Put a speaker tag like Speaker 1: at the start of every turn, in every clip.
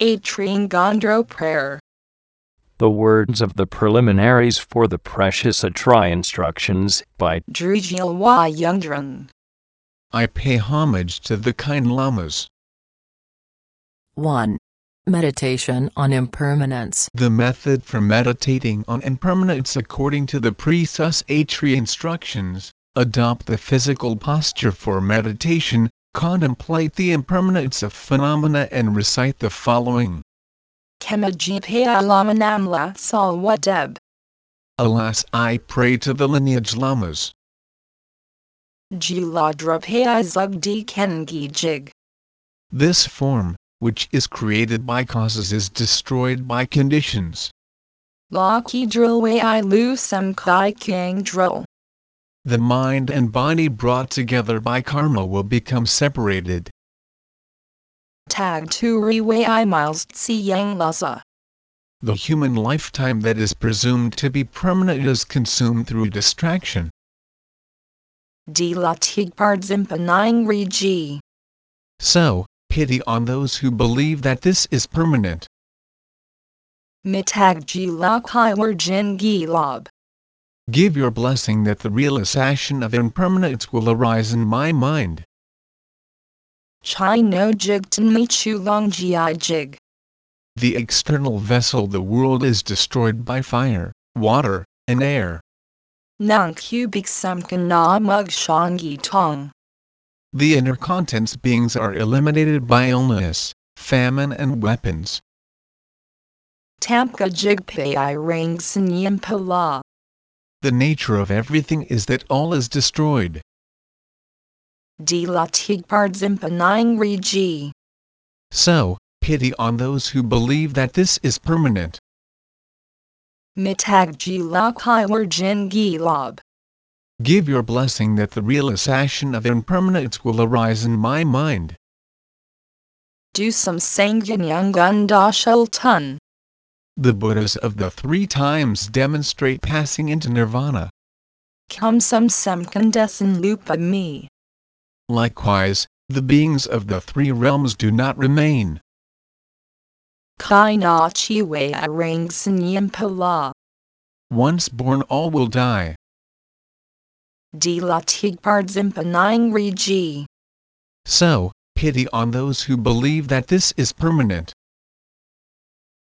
Speaker 1: Atri Ngondro Prayer.
Speaker 2: The words of the preliminaries for the precious Atri instructions by
Speaker 1: Drujil Yungdrung.
Speaker 3: I pay homage to the kind lamas.
Speaker 4: 1. Meditation on impermanence.
Speaker 3: The method for meditating on impermanence according to the Presus Atri instructions. Adopt the physical posture for meditation, contemplate the impermanence of phenomena and recite the following. Alas, I pray to the lineage lamas. This form, which is created by causes, is destroyed by conditions.
Speaker 1: Laki Drilway I Lusam Kai Kang Drill.
Speaker 3: The mind and body brought together by karma will become separated.
Speaker 1: Tag Turiway I Miles Yang Lasa.
Speaker 3: The human lifetime that is presumed to be permanent is consumed through distraction.
Speaker 1: Dilatigpardsimpanang Regi.
Speaker 3: So, pity on those who believe that this is permanent.
Speaker 1: Mitag Jilakai Jin Gilab.
Speaker 3: Give your blessing that the realization of impermanence will arise in my mind.
Speaker 1: Chai no jigtan michu long gi jig.
Speaker 3: The external vessel the world is destroyed by fire, water, and air.
Speaker 1: Nang cubic samkan na mug shangi tong.
Speaker 3: The inner contents beings are eliminated by illness, famine and weapons.
Speaker 1: Tamka i rang sanyam pala.
Speaker 3: The nature of everything is that all is destroyed. So, pity on those who believe that this is permanent.
Speaker 1: Mitag Jilakai Jin Gilab.
Speaker 3: Give your blessing that the realization of impermanence will arise in my mind.
Speaker 1: Do some Sangyanyangundashal Tun.
Speaker 3: The Buddhas of the three times demonstrate passing into nirvana.
Speaker 1: Come some Samkandesan Lupa me.
Speaker 3: Likewise, the beings of the three realms do not remain.
Speaker 1: Kai na chiwe arang sanyam pala.
Speaker 3: Once born, all will die.
Speaker 1: Dilatigpardsimpanang Regi.
Speaker 3: So, pity on those who believe that this is permanent.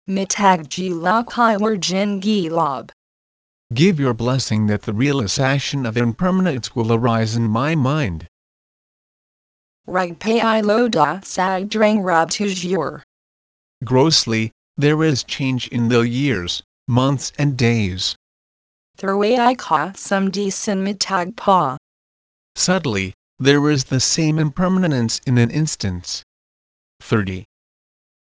Speaker 1: Mitag Jilakai Jin Gilab.
Speaker 3: Give your blessing that the realization of impermanence will arise in my mind.
Speaker 1: Ragpay i loda sagdrang rabtujur.
Speaker 3: Grossly, there is change in the years, months, and days.
Speaker 1: Thurway i ka some mitag pa.
Speaker 3: Subtly, there is the same impermanence in an instance. 30.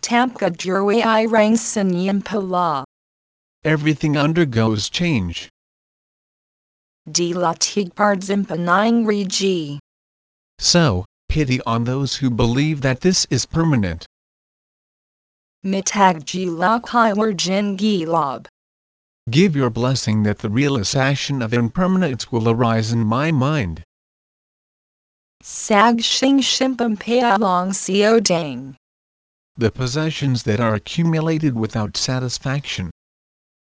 Speaker 1: Tamka Durway i rang sanyam pala.
Speaker 3: Everything undergoes change. So, pity on those who believe that this is permanent.
Speaker 1: Mitag Jilakai Jin Gilab.
Speaker 3: Give your blessing that the realization of impermanence will arise in my mind.
Speaker 1: Sag Shing Shimpam Paya Long Sio Dang.
Speaker 3: The possessions that are accumulated without satisfaction,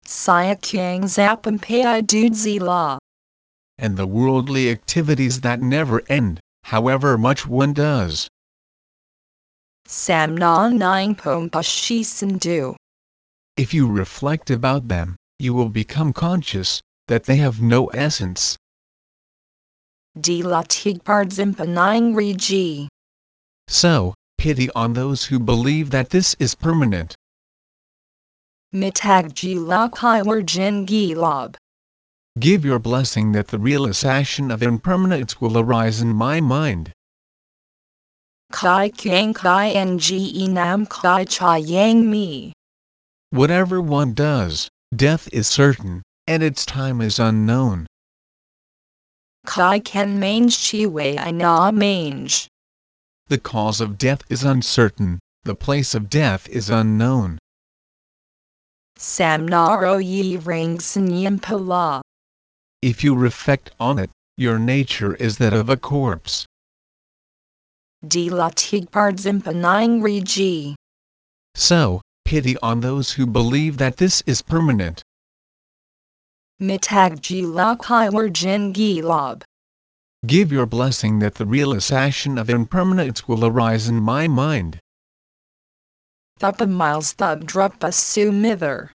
Speaker 1: Saya Kyang Zapam Paya Dudzi La.
Speaker 3: and the worldly activities that never end, however much one does.
Speaker 1: Sam na nine pom pashi sindu.
Speaker 3: If you reflect about them, you will become conscious that they have no essence. So, pity on those who believe that this is permanent.
Speaker 1: Mitag Jilakai Jin Gilab.
Speaker 3: Give your blessing that the realization of impermanence will arise in my mind.
Speaker 1: Kai Kyang Kai Nge Nam Kai Cha Yang Mi.
Speaker 3: Whatever one does, death is certain, and its time is unknown.
Speaker 1: Kai Ken Mange Chiwe I Na Mange.
Speaker 3: The cause of death is uncertain, the place of death is unknown.
Speaker 1: Sam Naro Yi Ring Sanyam Pala.
Speaker 3: If you reflect on it, your nature is that of a corpse.
Speaker 1: Dilatigpardsimpanang Regi.
Speaker 3: So, pity on those who believe that this is permanent.
Speaker 1: Mitag Jilak Jin Gilab.
Speaker 3: Give your blessing that the realization of impermanence will arise in my mind.
Speaker 1: Thupa miles thub drupa sumither.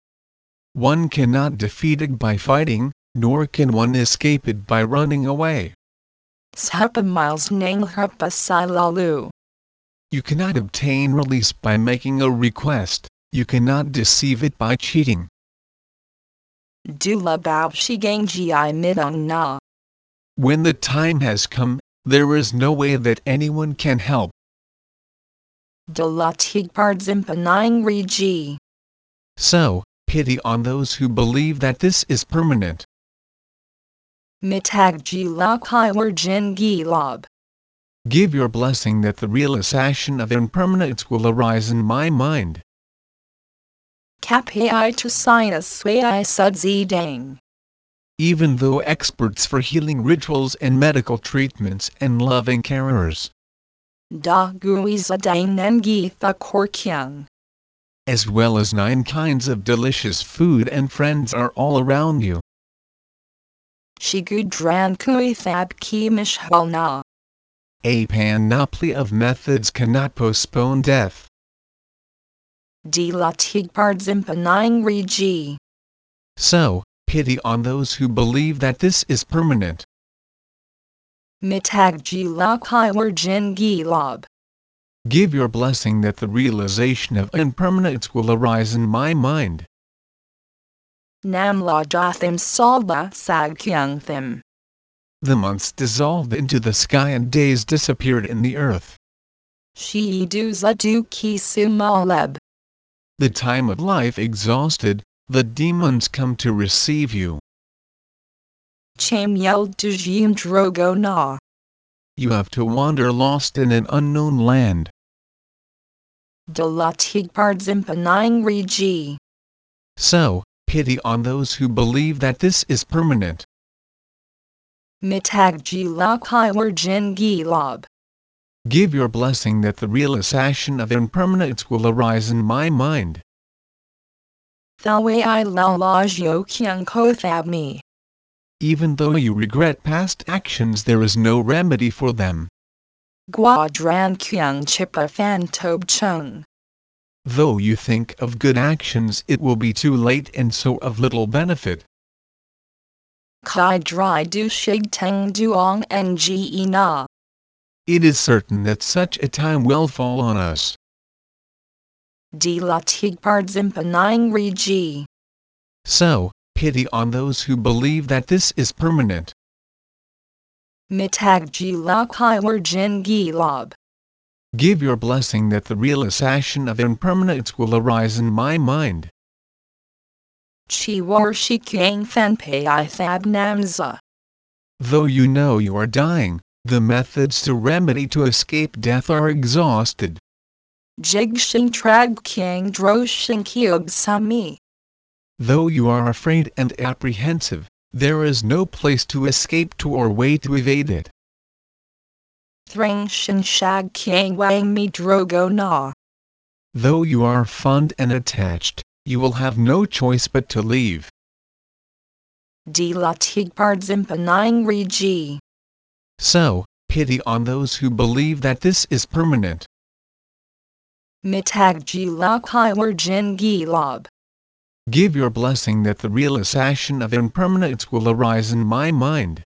Speaker 3: One cannot defeat it by fighting, nor can one escape it by running away.
Speaker 1: Shupa miles nang hupa silalu.
Speaker 3: You cannot obtain release by making a request, you cannot deceive it by cheating.
Speaker 1: Dula bab shigangi i midong na.
Speaker 3: When the time has come, there is no way that anyone can help.
Speaker 1: Dula tigpard zimpanang regi.
Speaker 3: So, pity on those who believe that this is permanent.
Speaker 1: Mitag jilak jin gilab.
Speaker 3: Give your blessing that the realization of impermanence will arise in my mind.
Speaker 1: Kapi to sinus sudzi dang.
Speaker 3: Even though experts for healing rituals and medical treatments and loving carers,
Speaker 1: Da guiza korkyang.
Speaker 3: as well as nine kinds of delicious food and friends are all around you.
Speaker 1: Shigudran kui thab ki.
Speaker 3: A panoply of methods cannot postpone death.
Speaker 1: Dila zimpanang regi.
Speaker 3: So, pity on those who believe that this is permanent.
Speaker 1: Mitag jilak jin gilab.
Speaker 3: Give your blessing that the realization of impermanence will arise in my mind.
Speaker 1: Namla dathim salba sagkyang thim.
Speaker 3: The months dissolved into the sky and days disappeared in the earth.
Speaker 1: Shi duza du ki sumaleb.
Speaker 3: The time of life exhausted, the demons come to receive you.
Speaker 1: Cham yel dujim drogo na.
Speaker 3: You have to wander lost in an unknown land.
Speaker 1: Dila tigpard zimpanang regi.
Speaker 3: So, pity on those who believe that this is permanent.
Speaker 1: Mitag jilak jin gilab.
Speaker 3: Give your blessing that the realization of impermanence will arise in my mind. Even though you regret past actions, there is no remedy for them.
Speaker 1: Guadran kyang chipa fan tob chung.
Speaker 3: Though you think of good actions, it will be too late and so of little benefit.
Speaker 1: Kai dry du shig teng duong nge na.
Speaker 3: It is certain that such a time will fall on us.
Speaker 1: Zimpanang regi.
Speaker 3: So, pity on those who believe that this is permanent.
Speaker 1: Mitag jilak jin gilab.
Speaker 3: Give your blessing that the realization of impermanence will arise in my mind.
Speaker 1: Chi war shikyang fenpei i thab namza.
Speaker 3: Though you know you are dying, the methods to remedy to escape death are exhausted.
Speaker 1: Jig shing trag kyang dro shing kyub sami.
Speaker 3: Though you are afraid and apprehensive, there is no place to escape to or way to evade it.
Speaker 1: Thring shin shag kyang wang mi drogo na.
Speaker 3: Though you are fond and attached, you will have no choice but to leave.
Speaker 1: Dila tigpard zimpanang regi.
Speaker 3: So, pity on those who believe that this is permanent.
Speaker 1: Mitag jilak jin gilab.
Speaker 3: Give your blessing that the realization of impermanence will arise in my mind.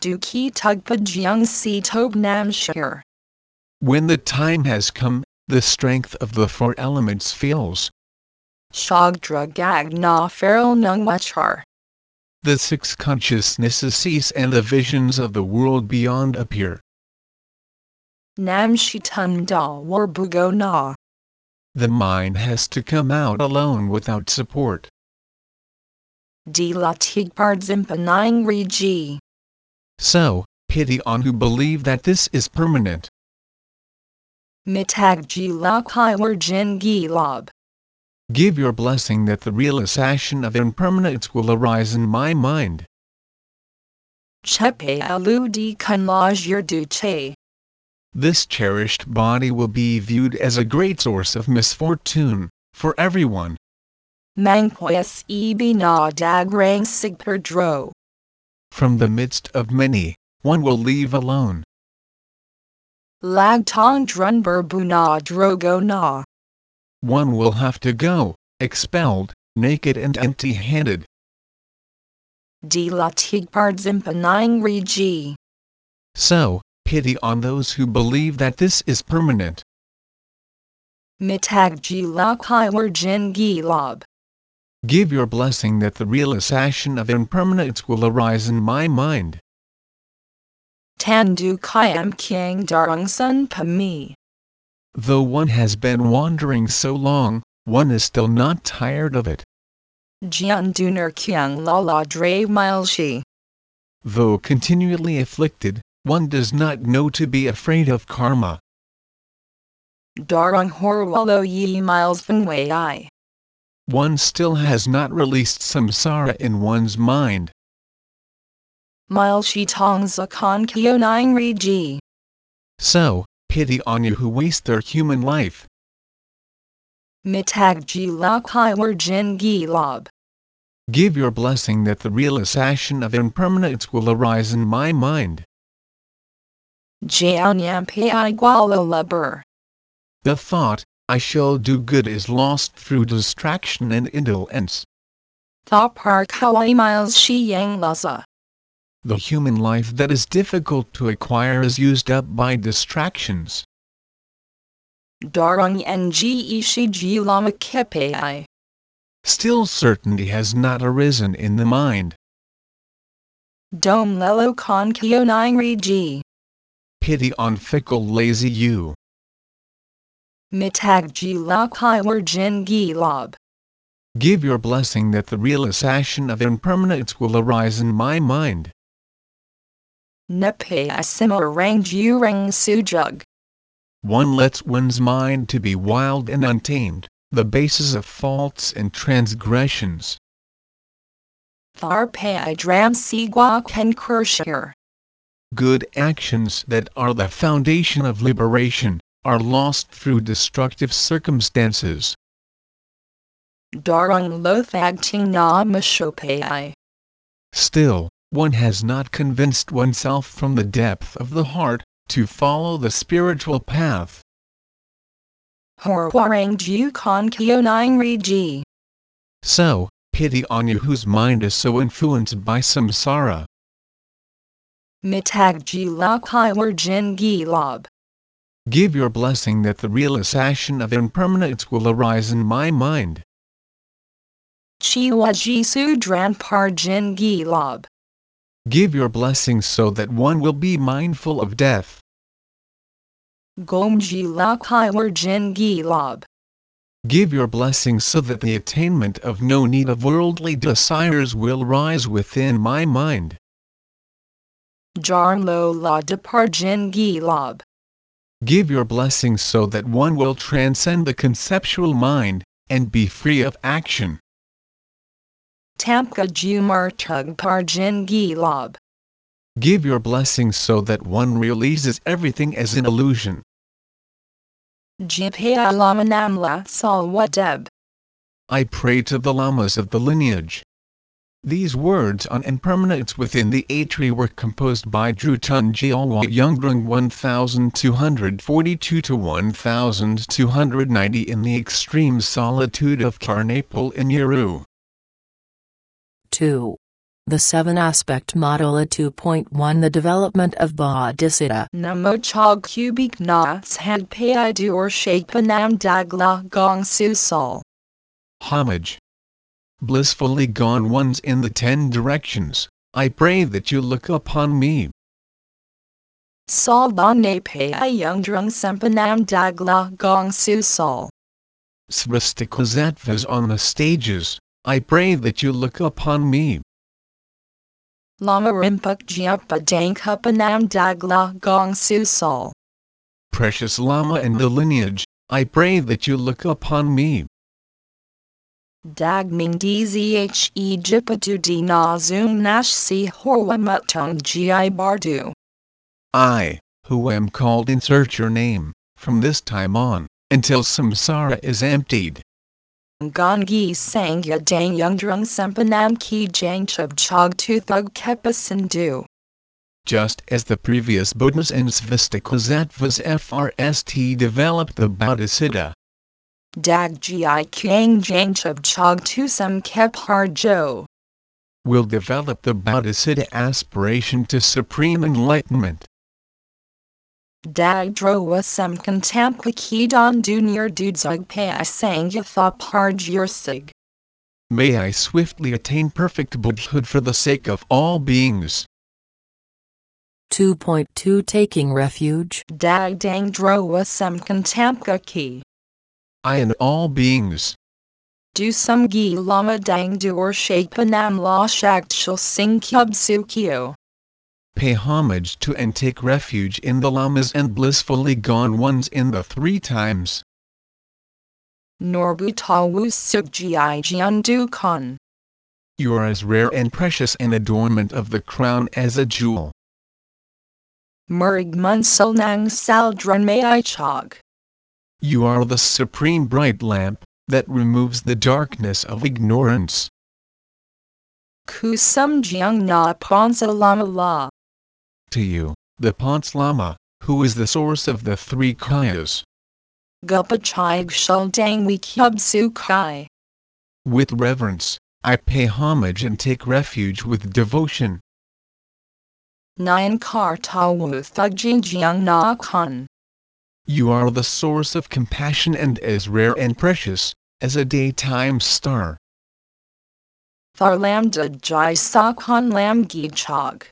Speaker 1: Du ki tugpa jiang si tob nam shir.
Speaker 3: When the time has come, the strength of the four elements fails.
Speaker 1: Shagdra gag na feral nung wachar.
Speaker 3: The six consciousnesses cease and the visions of the world beyond appear.
Speaker 1: Nam shitum da war bugo na.
Speaker 3: The mind has to come out alone without support.
Speaker 1: Dila tigpard zimpanang regi.
Speaker 3: So, pity on who believe that this is permanent.
Speaker 1: Mitag jilak jin gilab.
Speaker 3: Give your blessing that the realization of impermanence will arise in my mind.
Speaker 1: Chepe alu di kanlaj yer du che.
Speaker 3: This cherished body will be viewed as a great source of misfortune for everyone.
Speaker 1: Mangpoyas ibi na dagrang sigperdro.
Speaker 3: From the midst of many, one will leave alone.
Speaker 1: Lagtong drunber buna drogo na.
Speaker 3: One will have to go, expelled, naked and empty handed.
Speaker 1: Di la tigpardsimpanang regi.
Speaker 3: So, pity on those who believe that this is permanent.
Speaker 1: Mitag ji la kaiwer jin.
Speaker 3: Give your blessing that the realization of impermanence will arise in my mind.
Speaker 1: Tandu kayam kyang darung sun pami.
Speaker 3: Though one has been wandering so long, one is still not tired of it.
Speaker 1: Jian duner kyang la la dre milshi.
Speaker 3: Though continually afflicted, one does not know to be afraid of karma.
Speaker 1: Darung horwalo yi miles funway i.
Speaker 3: One still has not released samsara in one's mind.
Speaker 1: Milshi tong zakon kyo nine regi.
Speaker 3: So, pity on you who waste their human life.
Speaker 1: Mitag ji la kaiwer jin gilab.
Speaker 3: Give your blessing that the realization of impermanence will arise in my mind. The thought, I shall do good is lost through distraction and indolence.
Speaker 1: Tha par kawai miles shi yang laza.
Speaker 3: The human life that is difficult to acquire is used up by distractions.
Speaker 1: Darung nge shi ji lama kepai.
Speaker 3: Still certainty has not arisen in the mind.
Speaker 1: Dom lelo con kyo nine regi.
Speaker 3: Pity on fickle lazy you.
Speaker 1: Mitag ji la kaiwer jin gilab.
Speaker 3: Give your blessing that the realization of impermanence will arise in my mind.
Speaker 1: Nepe asimar rang ju rang sujug.
Speaker 3: One lets one's mind to be wild and untamed, the basis of faults and transgressions.
Speaker 1: Thar pai dram si gua ken kershir.
Speaker 3: Good actions that are the foundation of liberation are lost through destructive circumstances.
Speaker 1: Darung lo thag ting na mashopai.
Speaker 3: Still, one has not convinced oneself from the depth of the heart to follow the spiritual path.
Speaker 1: Hor warang ju con kyo nine regi.
Speaker 3: So, pity on you whose mind is so influenced by samsara.
Speaker 1: Mitag ji la kaiwer jin gilab.
Speaker 3: Give your blessing that the realization of impermanence will arise in my mind.
Speaker 1: Chiwa ji su par jin gilab.
Speaker 3: Give your blessing so that one will be mindful of death.
Speaker 1: Gom ji la kaiwer jin gilab.
Speaker 3: Give your blessing so that the attainment of no need of worldly desires will rise within my mind.
Speaker 1: Jarn lo la de par jin gilab.
Speaker 3: Give your blessings so that one will transcend the conceptual mind and be free of action.
Speaker 1: Tamka jumar tug par jin gilab.
Speaker 3: Give your blessings so that one realizes everything as an illusion.
Speaker 1: Jipaya lama namla sal wadeb.
Speaker 3: I pray to the lamas of the lineage. These words on impermanence within the Atri were composed by Drutun Gyalwa Yungdrung 1242 to 1290 in the extreme solitude of Karnapal in Yeru.
Speaker 4: 2. The 7 aspect model A 2.1 The development of Bodhisattva.
Speaker 1: Namo chog kubik na had pai dur shapanam dagla gong su sol.
Speaker 3: Homage. Blissfully gone ones in the ten directions, I pray that you look upon me.
Speaker 1: Sol ba ne yung drung sempanam dagla gong su sol.
Speaker 3: Svastikosattvas on the stages, I pray that you look upon me.
Speaker 1: Lama rimpuk jiapa dankhupanam dagla gong su sol.
Speaker 3: Precious Lama and the lineage, I pray that you look upon me.
Speaker 1: Dagming dzhe jipatu di na zoom nash si horwa mutong gi bardu.
Speaker 3: I, who am called insert your name, from this time on, until samsara is emptied.
Speaker 1: Gongi Sangya Dang Yung Drung Sempanam Ki Jang Chub Chog Tu Thug Kepa Sindhu.
Speaker 3: Just as the previous Buddhas and Svastikasattvas FRST developed the Bodhisattva,
Speaker 1: Dag Gi Kang Jang Chub Chog Tu Sam Kep Har Jo.
Speaker 3: will develop the Bodhisattva aspiration to supreme enlightenment.
Speaker 1: Dag Drowa Sem Contampa Ki Don Du Nir Dudzug Pei Sangya Tha Parj Yursig.
Speaker 3: May I swiftly attain perfect Buddhahood for the sake of all beings.
Speaker 4: 2.2 Taking Refuge.
Speaker 1: Dag Dang Drowa Sem Contampa Ki.
Speaker 3: I and all beings,
Speaker 1: Do Sum Gi Lama Dang do Dur Shapanam La Shakt Shul Sing Kyub Sukyo.
Speaker 3: pay homage to and take refuge in the Lamas and blissfully gone ones in the three times.
Speaker 1: Norbu Tawu Suk Gi Jian Du Kon.
Speaker 3: You are as rare and precious an adornment of the crown as a jewel.
Speaker 1: Murig Mun Sul Nang Sal Drun May I Chog.
Speaker 3: You are the supreme bright lamp that removes the darkness of ignorance.
Speaker 1: Kusum Jiang Na Ponsa Lama La.
Speaker 3: To you, the Ponce Lama, who is the source of the three kayas,
Speaker 1: Gupa Chig Shul Dang We Kyub Su Kai.
Speaker 3: with reverence, I pay homage and take refuge with devotion.
Speaker 1: Nyan Kar Tawu Thug Jin Jiang Na Kon.
Speaker 3: You are the source of compassion and as rare and precious as a daytime star.
Speaker 1: Thar Lambda Jai Sakon Lam Gi Chog.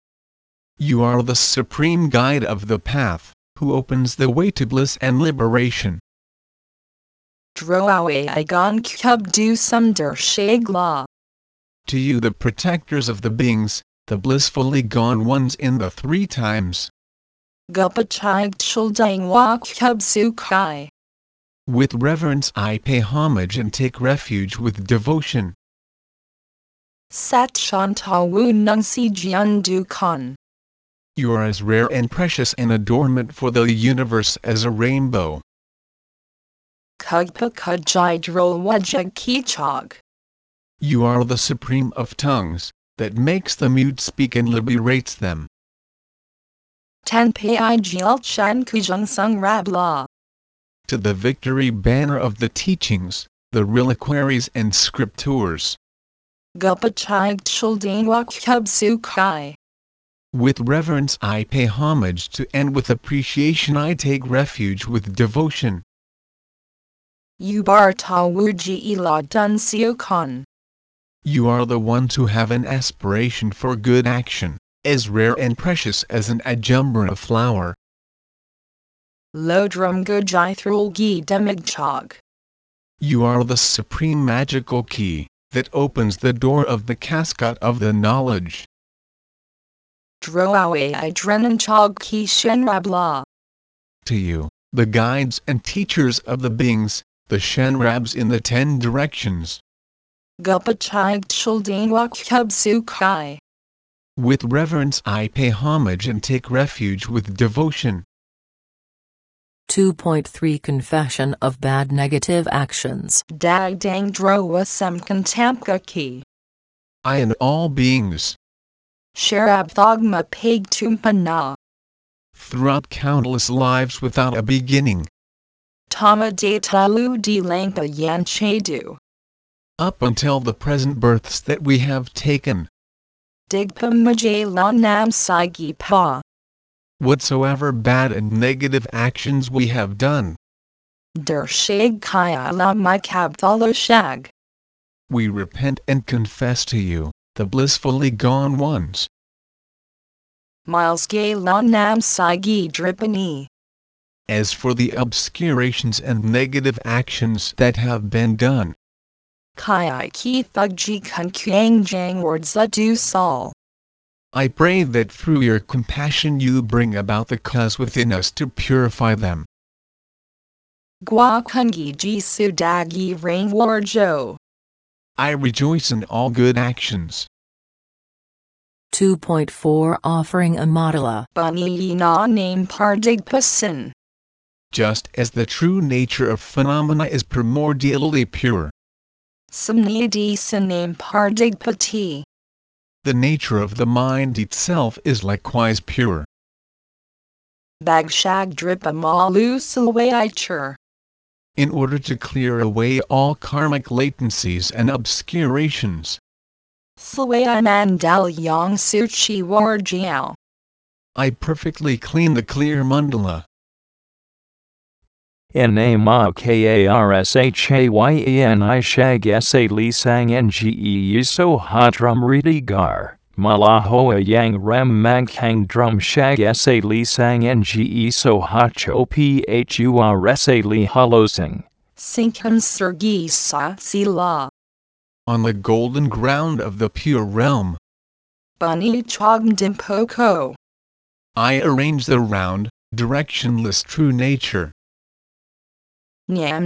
Speaker 3: You are the supreme guide of the path, who opens the way to bliss and liberation.
Speaker 1: Droawe Igon Kyub Du Sum Der Shag La.
Speaker 3: To you, the protectors of the beings, the blissfully gone ones in the three times, with reverence I pay homage and take refuge with devotion.
Speaker 1: Sat Shan Tawu Nung Si Jian Du Kon.
Speaker 3: You are as rare and precious an adornment for the universe as a rainbow.
Speaker 1: Kugpa Kajai Drol Wajag Ki
Speaker 3: You are the supreme of tongues, that makes the mute speak and liberates them.
Speaker 1: Ten Pai Jiel Chan Kujung Sung Rab La.
Speaker 3: To the victory banner of the teachings, the reliquaries and scriptures,
Speaker 1: Gupa Chig Shul Dang Wa Kyub Su Kai.
Speaker 3: with reverence I pay homage to and with appreciation I take refuge with devotion.
Speaker 1: Ubar Tawu Ji La Dun Sio Kon.
Speaker 3: You are the ones who have an aspiration for good action, as rare and precious as an udumbara flower.
Speaker 1: Lodrum Gujai Thrul Gi Demig Chog.
Speaker 3: You are the supreme magical key that opens the door of the cascade of the knowledge.
Speaker 1: Droawe Idrenan Chog Ki Shen Rab La.
Speaker 3: To you, the guides and teachers of the beings, the Shenrabs in the ten directions,
Speaker 1: Gupa Chig Shul
Speaker 3: with reverence I pay homage and take refuge with devotion.
Speaker 4: 2.3 Confession of Bad Negative Actions.
Speaker 1: Dag Dang Drowa Sem Contamka Ki.
Speaker 3: I and all beings,
Speaker 1: Sherab Thogma Peg Tumpa Na.
Speaker 3: throughout countless lives without a beginning,
Speaker 1: Tama De Talu Di Langpa Yan Chedu.
Speaker 3: up until the present births that we have taken,
Speaker 1: Digpa Majay Nam Sagi Pa.
Speaker 3: whatsoever bad and negative actions we have done,
Speaker 1: Der Shag Kaya La Shag.
Speaker 3: we repent and confess to you, the blissfully gone ones,
Speaker 1: Miles Nam Dripani.
Speaker 3: as for the obscurations and negative actions that have been done,
Speaker 1: Kai Ki Thug Ji Kun Kyang Jang Words Du Sol.
Speaker 3: I pray that through your compassion you bring about the cause within us to purify them.
Speaker 1: Gua Kungi Ji Su Dagi Rain War Jo.
Speaker 3: I rejoice in all good actions.
Speaker 4: 2.4 Offering a Mandala.
Speaker 1: Bunny na name pardigpasin.
Speaker 3: Just as the true nature of phenomena is primordially pure,
Speaker 1: Samnidi name pardigpati.
Speaker 3: The nature of the mind itself is likewise pure.
Speaker 1: Bagshag dripa malu silwaichur.
Speaker 3: In order to clear away all karmic latencies and obscurations,
Speaker 1: Silwai mandal yang suchi warjiao.
Speaker 3: I perfectly clean the clear mandala.
Speaker 2: N A M A K A R S H A Y E N I Shag S A Li Sang N G E Yuso Ha Drum Ridi Gar. Malahoa Yang Rem Mag Hang Drum Shag S A Li Sang N G E So Ha Cho P H U R S A Li Hollow Sing.
Speaker 1: Sinkham sergi sa sila.
Speaker 3: On the golden ground of the pure realm,
Speaker 1: Bunny chogmdimpoko.
Speaker 3: I arrange the round, directionless true nature. I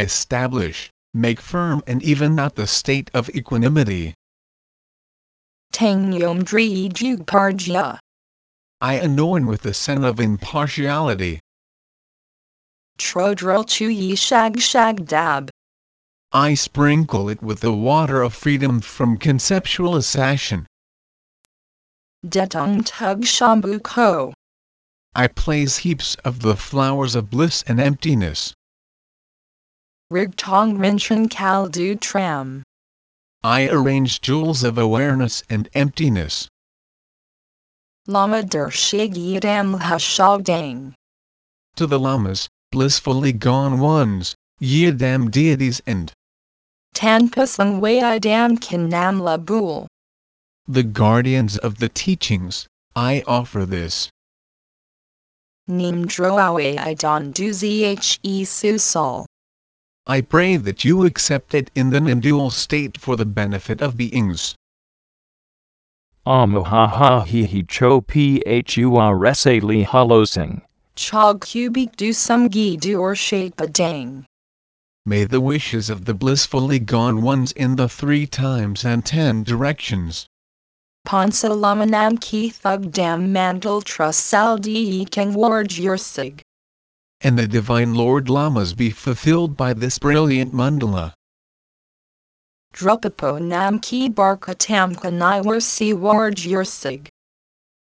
Speaker 3: establish, make firm and even out the state of equanimity.
Speaker 1: Tang yom dri jug parjia.
Speaker 3: I anoint with the scent of impartiality.
Speaker 1: Trodril chu yi shag shag dab.
Speaker 3: I sprinkle it with the water of freedom from conceptual assassin.
Speaker 1: Detong tug shambu ko.
Speaker 3: I place heaps of the flowers of bliss and emptiness.
Speaker 1: Rig tong minchen kal du tram.
Speaker 3: I arrange jewels of awareness and emptiness.
Speaker 1: Lama der shig yidam hashogdang.
Speaker 3: To the lamas, blissfully gone ones, yidam deities and
Speaker 1: Tanpasang wei dam kin nam la bul.
Speaker 3: the guardians of the teachings, I offer this.
Speaker 1: Nim droawe i don du zhe su sol.
Speaker 3: I pray that you accept it in the non-dual state for the benefit of beings.
Speaker 2: Amu Ha Ha He He Cho P H U R S A Li Hollow Sing.
Speaker 1: Chog kubik du sum gi du or shape a dang.
Speaker 3: May the wishes of the blissfully gone ones in the three times and ten directions,
Speaker 1: Ponsa lamanam ki thug dam mandal trus sal di keng warj yursig.
Speaker 3: and the Divine Lord Lamas be fulfilled by this brilliant mandala.
Speaker 1: Drupapo nam ki barka tamka niwer si yursig.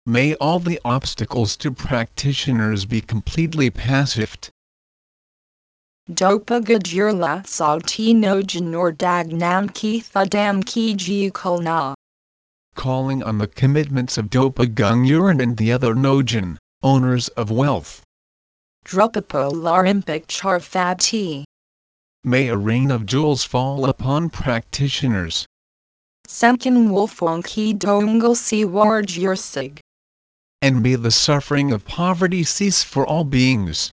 Speaker 3: May all the obstacles to practitioners be completely passived.
Speaker 1: Dopa gajurla sog ti nojan or dag nam ki thadam ki ji na.
Speaker 3: Calling on the commitments of Dopa Gungyuran and the other Nojin, owners of wealth.
Speaker 1: Drupapo larimpic char fab ti.
Speaker 3: May a rain of jewels fall upon practitioners.
Speaker 1: Semkin wolfong ki dongal si warj yursig.
Speaker 3: and may the suffering of poverty cease for all beings.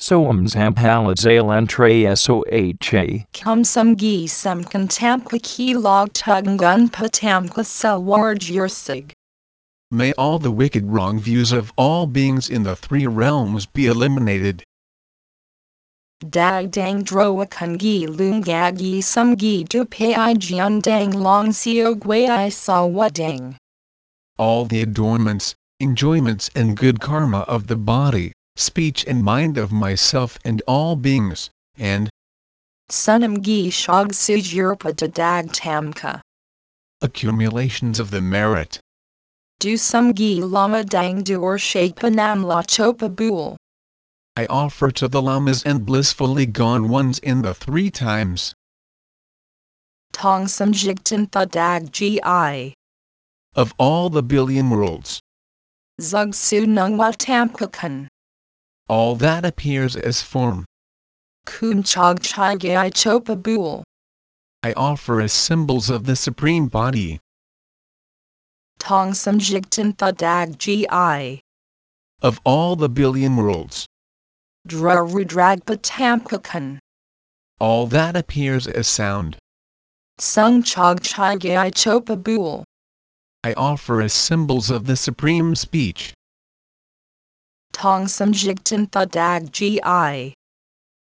Speaker 2: Soam Zampalazale Entre SOHA.
Speaker 1: Kum sum gi sum contamka ki log tugungun patamka sel warj yursig.
Speaker 3: May all the wicked wrong views of all beings in the three realms be eliminated.
Speaker 1: Dag dang droa kungi lungagi sum gi du pei jian dang long sio gui i sa wa dang.
Speaker 3: All the adornments, enjoyments, and good karma of the body, speech, and mind of myself and all beings, and
Speaker 1: Sunam gi shog suj yurpa da dag tamka.
Speaker 3: accumulations of the merit.
Speaker 1: Du sum gi lama dang du or shape nam la chopa bul.
Speaker 3: I offer to the lamas and blissfully gone ones in the three times.
Speaker 1: Tong sum jigtin tha dag gi
Speaker 3: of all the billion worlds.
Speaker 1: Zug su nung wa tamka kun.
Speaker 3: All that appears as form,
Speaker 1: Kum chog chai gi i chopa bul.
Speaker 3: I offer as symbols of the Supreme Body.
Speaker 1: Tong sum jigtin tha dag gi
Speaker 3: of all the billion worlds.
Speaker 1: Dra rudragpa tamka kun.
Speaker 3: All that appears as sound,
Speaker 1: Sung chog chai gi i chopa bul.
Speaker 3: I offer as symbols of the Supreme Speech.
Speaker 1: Tong sum jigtin tha dag gi i.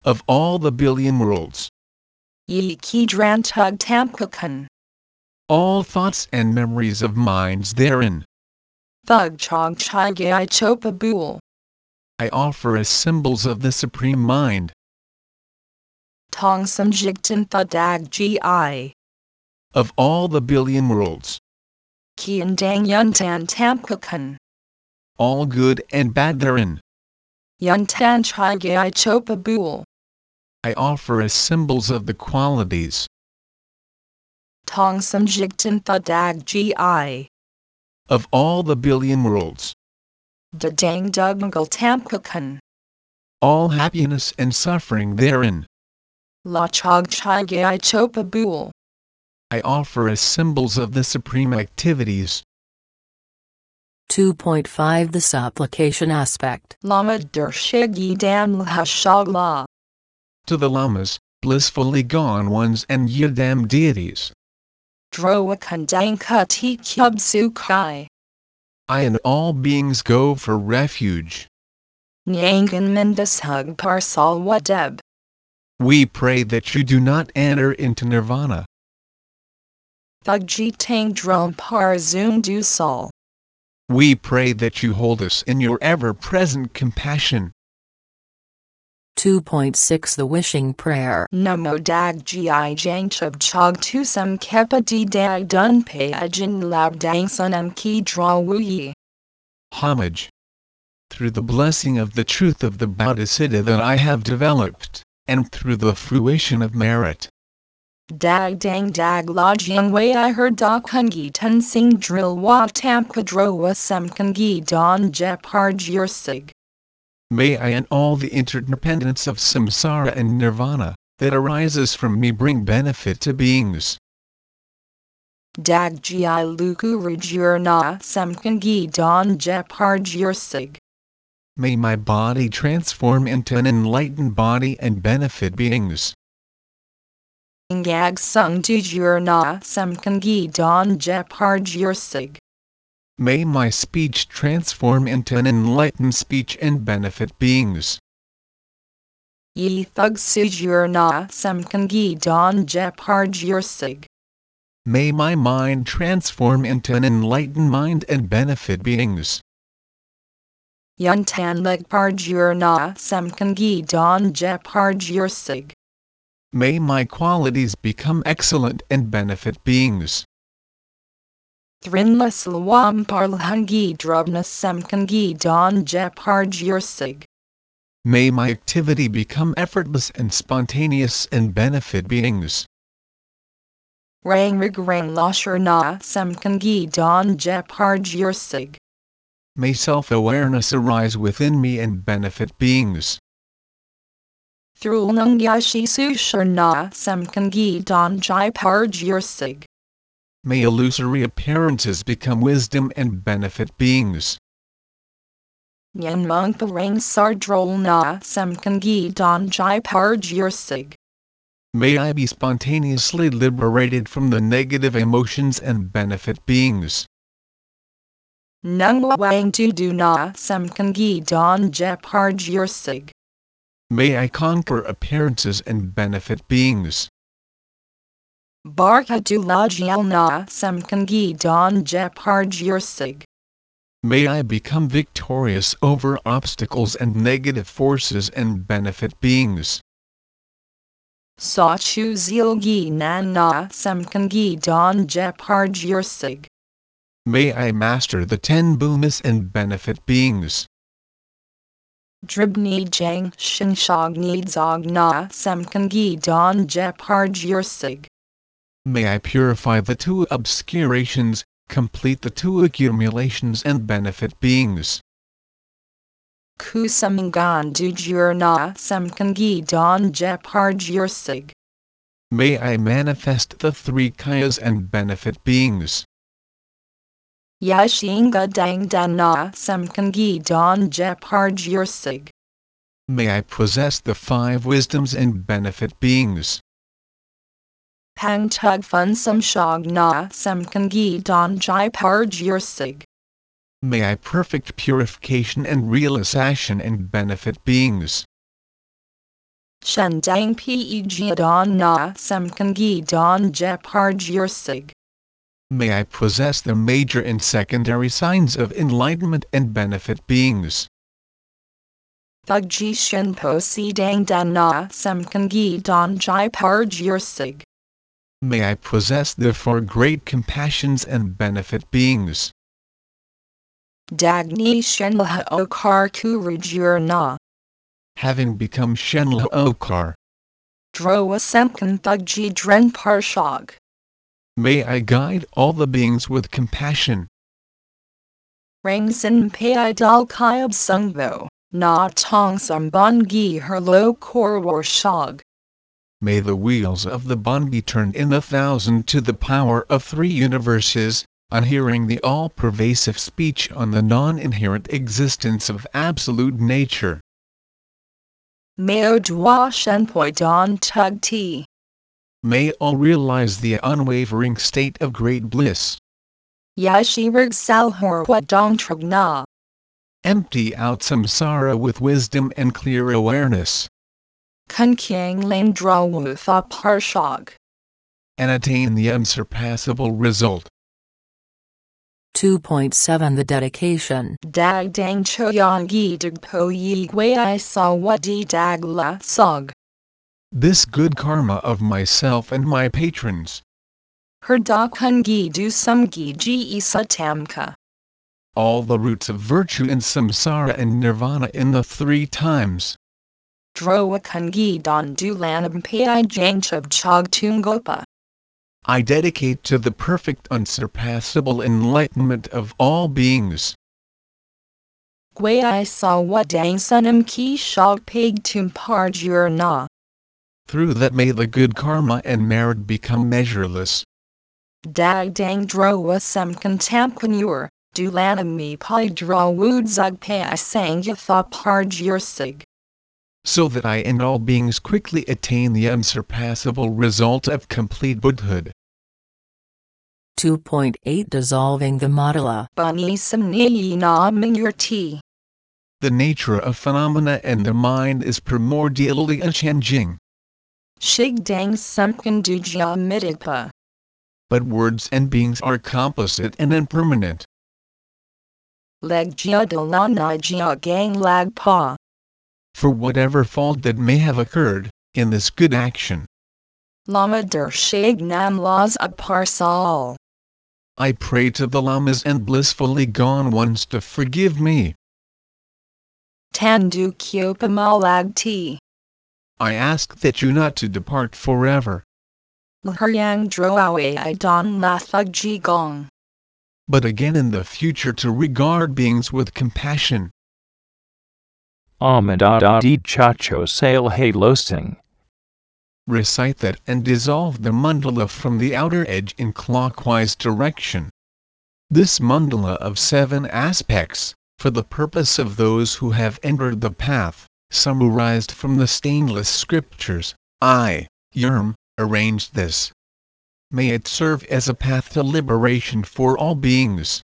Speaker 3: of all the billion worlds.
Speaker 1: Yi ki dran tug tamkukan.
Speaker 3: All thoughts and memories of minds therein,
Speaker 1: Thug chog chai gai chopa bool.
Speaker 3: I offer as symbols of the Supreme Mind,
Speaker 1: Tong sam jigtan thudag gi.
Speaker 3: of all the billion worlds,
Speaker 1: Ki and dang yun tan tamkukan.
Speaker 3: All good and bad therein,
Speaker 1: Yun tan chopa bool.
Speaker 3: I offer as symbols of the qualities,
Speaker 1: Tong sam jigtan thudag gi.
Speaker 3: of all the billion worlds,
Speaker 1: Da dang duggal tamkukan.
Speaker 3: all happiness and suffering therein,
Speaker 1: La chog Chagai chopa bool.
Speaker 3: I offer as symbols of the supreme activities,
Speaker 4: 2.5 The supplication aspect.
Speaker 1: Lama der shigi dan lha
Speaker 3: to the lamas, blissfully gone ones and yidam deities.
Speaker 1: Droa kandang ti kyub su kai.
Speaker 3: I and all beings go for refuge.
Speaker 1: Nyangan Mendashug parsal wadeb.
Speaker 3: We pray that you do not enter into nirvana.
Speaker 1: Thug ji tang drum par zoom du sol.
Speaker 3: We pray that you hold us in your ever present compassion.
Speaker 4: 2.6 The wishing prayer.
Speaker 1: Namo dag gi jang chub chog tu sam kepa di dag dun pe ajin lab dang sun am ki draw wu yi.
Speaker 3: Homage. Through the blessing of the truth of the Bodhisattva that I have developed, and through the fruition of merit,
Speaker 1: Dag dang dag la jing wei I heard da kungi ten sing drill wa tam quadrowa sam kungi don jep harj your sig.
Speaker 3: may I and all the interdependence of samsara and nirvana that arises from me bring benefit to beings.
Speaker 1: Dag gi luku rujur na sam kungi don jep harj your sig.
Speaker 3: May my body transform into an enlightened body and benefit beings.
Speaker 1: Ngag sung du jur na sam kungi don jep harj your sig.
Speaker 3: May my speech transform into an enlightened speech and benefit beings.
Speaker 1: Yi thug sujur na sam kungi don jep harj your sig.
Speaker 3: May my mind transform into an enlightened mind and benefit beings.
Speaker 1: Yun tan leg parjur na sam kungi don jep harj your sig.
Speaker 3: May my qualities become excellent and benefit beings.
Speaker 1: Thrinla slawam parlhangi drubna sam kungi don jep harj your.
Speaker 3: May my activity become effortless and spontaneous and benefit beings.
Speaker 1: Rang rig rang lasher na sam kungi don jep harj your.
Speaker 3: May self awareness arise within me and benefit beings.
Speaker 1: Through nung yashi sushar na don jai harj sig.
Speaker 3: May illusory appearances become wisdom and benefit beings.
Speaker 1: Parang sardrol na sam kungi don jai harj your sig.
Speaker 3: May I be spontaneously liberated from the negative emotions and benefit beings.
Speaker 1: Nung wang du du na sam kungi don jep harj your sig.
Speaker 3: May I conquer appearances and benefit beings.
Speaker 1: Barka du la na sam kungi don jep.
Speaker 3: May I become victorious over obstacles and negative forces and benefit beings.
Speaker 1: Sa chu zil gi na sam kungi don jep.
Speaker 3: May I master the ten bhumis and benefit beings.
Speaker 1: Dribni jang shin shog ni zog na sam don.
Speaker 3: May I purify the two obscurations, complete the two accumulations and benefit beings.
Speaker 1: Kusamangan du jur na sam don.
Speaker 3: May I manifest the three kayas and benefit beings.
Speaker 1: Yashinga dang dan na sam kungi don jep harj your sig.
Speaker 3: May I possess the five wisdoms and benefit beings.
Speaker 1: Pang tug fun sam shog na sam kungi don jai harj your sig.
Speaker 3: May I perfect purification and realization and benefit beings.
Speaker 1: Shendang Peg Don Na Semkangi Don Yursig.
Speaker 3: May I possess the major and secondary signs of enlightenment and benefit beings.
Speaker 1: Thugji Shenpo Si Dang Dan Na Semkangi Don Jeparj Yursig.
Speaker 3: May I possess the four great compassions and benefit beings.
Speaker 1: Dagni Shenla Okar Kurujur Na.
Speaker 3: Having become Shenla Okar,
Speaker 1: Droa Semkan Thugji Dren Parshog.
Speaker 3: May I guide all the beings with compassion.
Speaker 1: Rangsin Pai Dal Kyab Sungbo. Na Tong Sambangi Herlo Kor Warshog.
Speaker 3: May the wheels of the Bon be turned in a thousand to the power of three universes, on hearing the all-pervasive speech on the non-inherent existence of absolute nature.
Speaker 1: Mao Dwa Shenpoi Don Tug Ti.
Speaker 3: May all realize the unwavering state of great bliss.
Speaker 1: Yashirg Salhor Wat Dong Trug Na.
Speaker 3: Empty out samsara with wisdom and clear awareness,
Speaker 1: Kun Kiang Lane Dra Parshog.
Speaker 3: and attain the unsurpassable result.
Speaker 4: 2.7 The dedication.
Speaker 1: Dag Dang Cho Yang Yi Dag Po Yi Gui I Saw Wat Di Dag La Sog.
Speaker 3: This good karma of myself and my patrons,
Speaker 1: Her Da Kun Gi Du Sum Gi Ji Isa Tamka.
Speaker 3: all the roots of virtue in samsara and nirvana in the three times,
Speaker 1: Droa Kun Gi Don Du Lanam Pai Jang Chub Chog Tungopa.
Speaker 3: I dedicate to the perfect unsurpassable enlightenment of all beings.
Speaker 1: Gui I Saw Wat Dang Sunam Ki Shog Pig Tum Parjur Na.
Speaker 3: Through that may the good karma and merit become measureless.
Speaker 1: Dag Dang Droa Sem Contamquanur. Du Lanam Mi Pai Zug Pai Sang Yatha
Speaker 3: so that I and all beings quickly attain the unsurpassable result of complete Buddhahood.
Speaker 4: 2.8 Dissolving the Mandala.
Speaker 1: Bunny Samni Na
Speaker 3: The nature of phenomena and the mind is primordially a Chenjing,
Speaker 1: Shig Dang Sumkan Dujia Midigpa.
Speaker 3: but words and beings are composite and impermanent.
Speaker 1: Leg Jia Dalana Jia Gang Lag Pa.
Speaker 3: For whatever fault that may have occurred, in this good action,
Speaker 1: Lama Der Shig Nam Laws Aparsal.
Speaker 3: I pray to the lamas and blissfully gone ones to forgive me.
Speaker 1: Tandu Kyopa Malag Ti.
Speaker 3: I ask that you not to depart forever,
Speaker 1: Lheryang Droawe I Don La Thug Ji Gong.
Speaker 3: but again in the future to regard beings with compassion.
Speaker 2: Amada chacho sail halosing.
Speaker 3: recite that and dissolve the mandala from the outer edge in clockwise direction. This mandala of seven aspects, for the purpose of those who have entered the path, summarized from the stainless scriptures, I, Yerm, arranged this. May it serve as a path to liberation for all beings.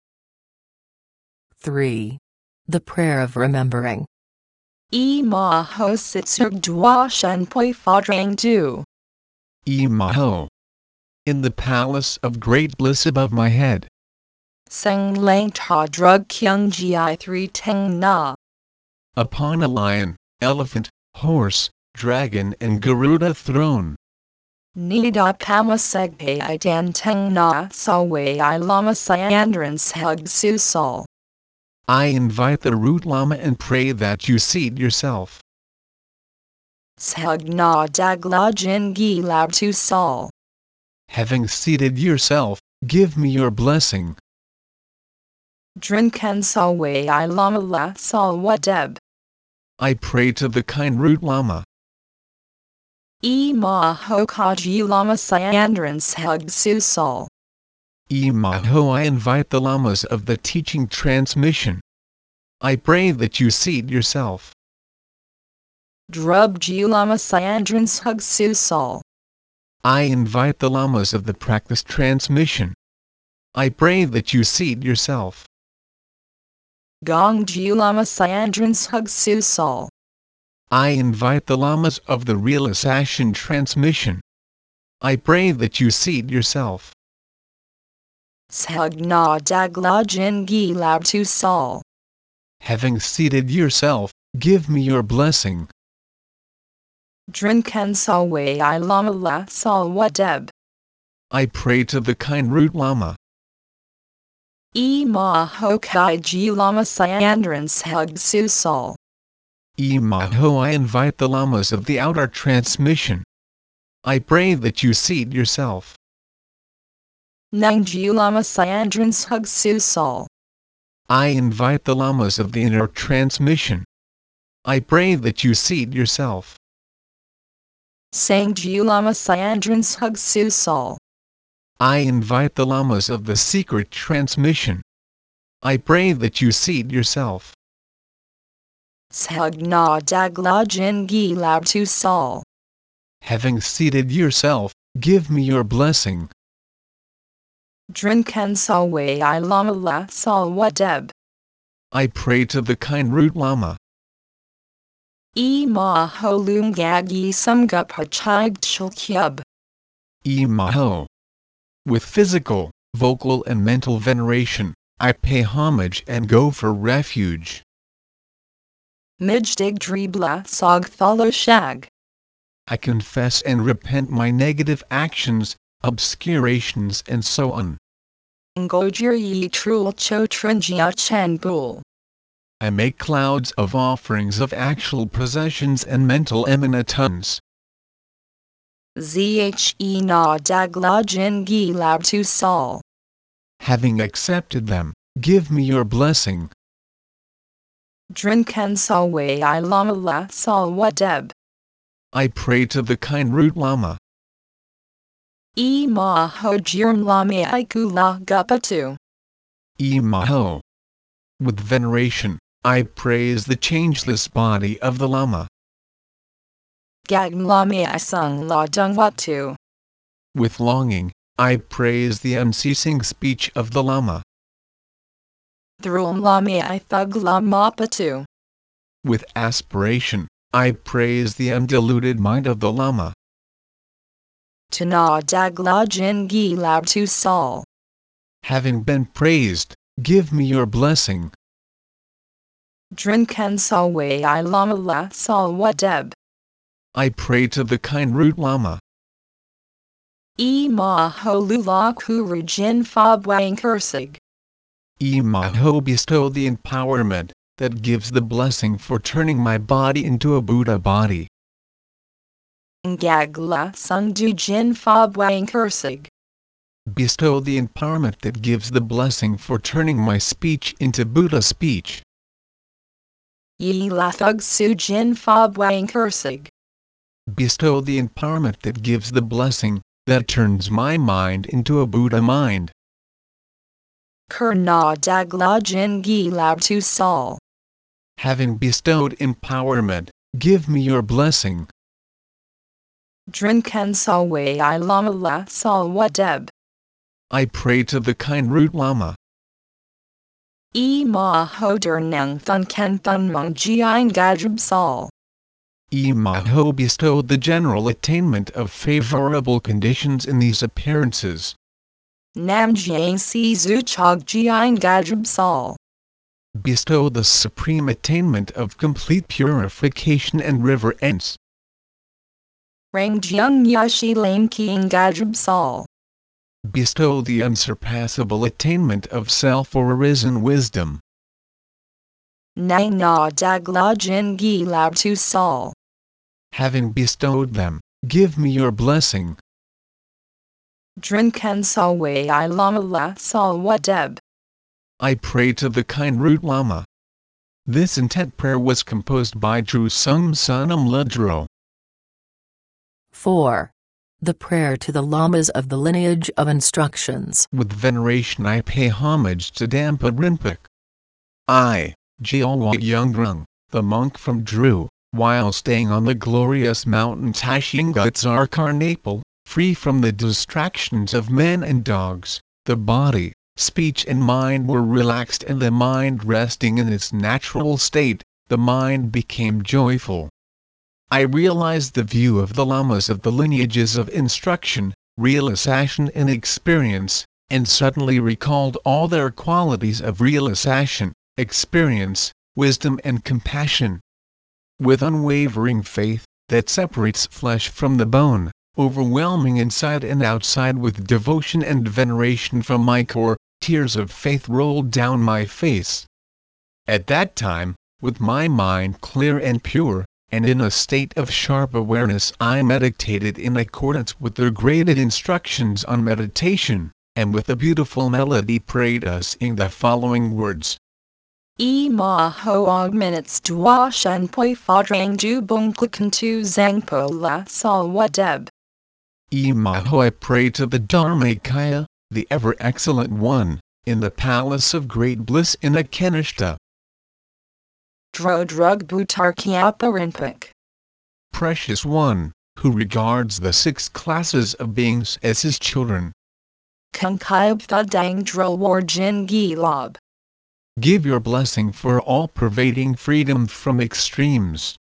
Speaker 4: 3. The Prayer of Remembering.
Speaker 1: E Ma Ho Sitsug Dwa Shen Poi Fadrang Du.
Speaker 3: Imaho. In the palace of great bliss above my head,
Speaker 1: Seng Lang Ta Drug Kyung Gi 3 Teng Na.
Speaker 3: upon a lion, elephant, horse, dragon and Garuda throne,
Speaker 1: Nida Pama Segpe I Dan Teng Na Sa Wei I Lama Syandrans Hug Su Sol.
Speaker 3: I invite the root lama and pray that you seat yourself.
Speaker 1: Sug Na Dag La Jin Gi Lab Tu Sol.
Speaker 3: Having seated yourself, give me your blessing.
Speaker 1: Drinken Sa Wei I Lama La Sol Wadeb.
Speaker 3: I pray to the kind root lama.
Speaker 1: E Ma Ho Kaji Lama Syandrans Hug Su Sol.
Speaker 3: Imaho I invite the lamas of the teaching transmission. I pray that you seat yourself.
Speaker 1: Drub Ji Lama Syandrans Hug Su Sol.
Speaker 3: I invite the lamas of the practice transmission. I pray that you seat yourself.
Speaker 1: Gong Ji Lama Syandrans Hug Su Sol.
Speaker 3: I invite the lamas of the real assassin transmission. I pray that you seat yourself.
Speaker 1: Sagna Dagla Jingi Lab to Sol.
Speaker 3: Having seated yourself, give me your blessing.
Speaker 1: Drinkan Salwe I Lama La Sal Wadeb.
Speaker 3: I pray to the kind root lama.
Speaker 1: E Ma Hokai Ji Lama Syandran Sag Su Sol.
Speaker 3: Imaho I invite the lamas of the outer transmission. I pray that you seat yourself.
Speaker 1: Nangji Lama Syandran Sag Su Sol.
Speaker 3: I invite the lamas of the inner transmission. I pray that you seat yourself.
Speaker 1: Sangji Lama Syandran Sag Su Sol.
Speaker 3: I invite the lamas of the secret transmission. I pray that you seat yourself.
Speaker 1: Sagna Dagla Jingi Lab to Sol.
Speaker 3: Having seated yourself, give me your blessing.
Speaker 1: Drinkan Salwe I Lama La Sal Wadeb.
Speaker 3: I pray to the kind root lama.
Speaker 1: E Ma Holum Gagi Sumgup Hachig Shulkyub.
Speaker 3: Imaho. With physical, vocal and mental veneration, I pay homage and go for refuge.
Speaker 1: Mijdig Dribla Sog Thalo Shag.
Speaker 3: I confess and repent my negative actions, obscurations and so on.
Speaker 1: Ngojir Yi Trul Cho Trinjia Chanbul.
Speaker 3: I make clouds of offerings of actual possessions and mental emanatons.
Speaker 1: Zhe Na Dagla Jingi Lab to Sol.
Speaker 3: Having accepted them, give me your blessing.
Speaker 1: Drinkan Salwe I Lama La Sal Wadeb.
Speaker 3: I pray to the kind root lama.
Speaker 1: E Ma Hojirm Lame Iku La Gupatu.
Speaker 3: Imaho. With veneration, I praise the changeless body of the lama.
Speaker 1: Gag Lame Isung La Dungwatu.
Speaker 3: With longing, I praise the unceasing speech of the lama.
Speaker 1: Thrul Lame I Thug La Mapatu.
Speaker 3: With aspiration, I praise the undiluted mind of the lama.
Speaker 1: Tana Dagla Jingi Lab to Sol.
Speaker 3: Having been praised, give me your blessing.
Speaker 1: Drinkan Salwe I Lama La Sal Wadeb.
Speaker 3: I pray to the kind root lama.
Speaker 1: E Kuru Jin Fob Wang Kursig.
Speaker 3: Imaho bestow the empowerment that gives the blessing for turning my body into a Buddha body.
Speaker 1: Ngagla Sung Du Jin Fob Wang Kursig.
Speaker 3: Bestow the empowerment that gives the blessing for turning my speech into Buddha speech.
Speaker 1: Yi La Thug Su Jin Fob Wang Kursig.
Speaker 3: Bestow the empowerment that gives the blessing that turns my mind into a Buddha mind.
Speaker 1: Kurna Dagla Jingi Sol.
Speaker 3: Having bestowed empowerment, give me your blessing.
Speaker 1: Drinkan Salwe I Lama La Sal Wadeb.
Speaker 3: I pray to the kind root lama.
Speaker 1: E Ma Nang Thun Ken Thun Mung Jian Gajab Sol.
Speaker 3: Imaho bestowed the general attainment of favorable conditions in these appearances.
Speaker 1: Nam Jiang Si Zu Chog Jian Gajab Sol.
Speaker 3: Bestow the supreme attainment of complete purification and reverence.
Speaker 1: Rang Jiang Yashi Lame King Gajab Sol.
Speaker 3: Bestow the unsurpassable attainment of self or arisen wisdom.
Speaker 1: Nang Na Dagla Jingi Lab to Sol.
Speaker 3: Having bestowed them, give me your blessing.
Speaker 1: Drinkan Salwe I Lama La Sal Wadeb.
Speaker 3: I pray to the kind root lama. This intent prayer was composed by Drusung Sunam Ledro.
Speaker 4: 4. The prayer to the lamas of the lineage of instructions.
Speaker 3: With veneration I pay homage to Dampa Rinpoche. I, Gyalwa Yungdrung, the monk from Dru, while staying on the glorious mountain Tashingutsar Karnapal, free from the distractions of men and dogs, the body, speech and mind were relaxed and the mind resting in its natural state, the mind became joyful. I realized the view of the lamas of the lineages of instruction, realization and experience, and suddenly recalled all their qualities of realization, experience, wisdom and compassion. With unwavering faith, that separates flesh from the bone, overwhelming inside and outside with devotion and veneration from my core, tears of faith rolled down my face. At that time, with my mind clear and pure, and in a state of sharp awareness I meditated in accordance with their graded instructions on meditation, and with a beautiful melody prayed us in the following words.
Speaker 1: E ma hoag minutes dua shen poi fadrang du bung klikan tu zang po la sol wa deb.
Speaker 3: Imaho I pray to the Dharmakaya, the ever excellent one, in the palace of great bliss in Akanishta.
Speaker 1: Dro drug butar kiapa rinpik.
Speaker 3: Precious one, who regards the six classes of beings as his children.
Speaker 1: Kankaib tha dang dro war jin gi lob.
Speaker 3: Give your blessing for all pervading freedom from extremes.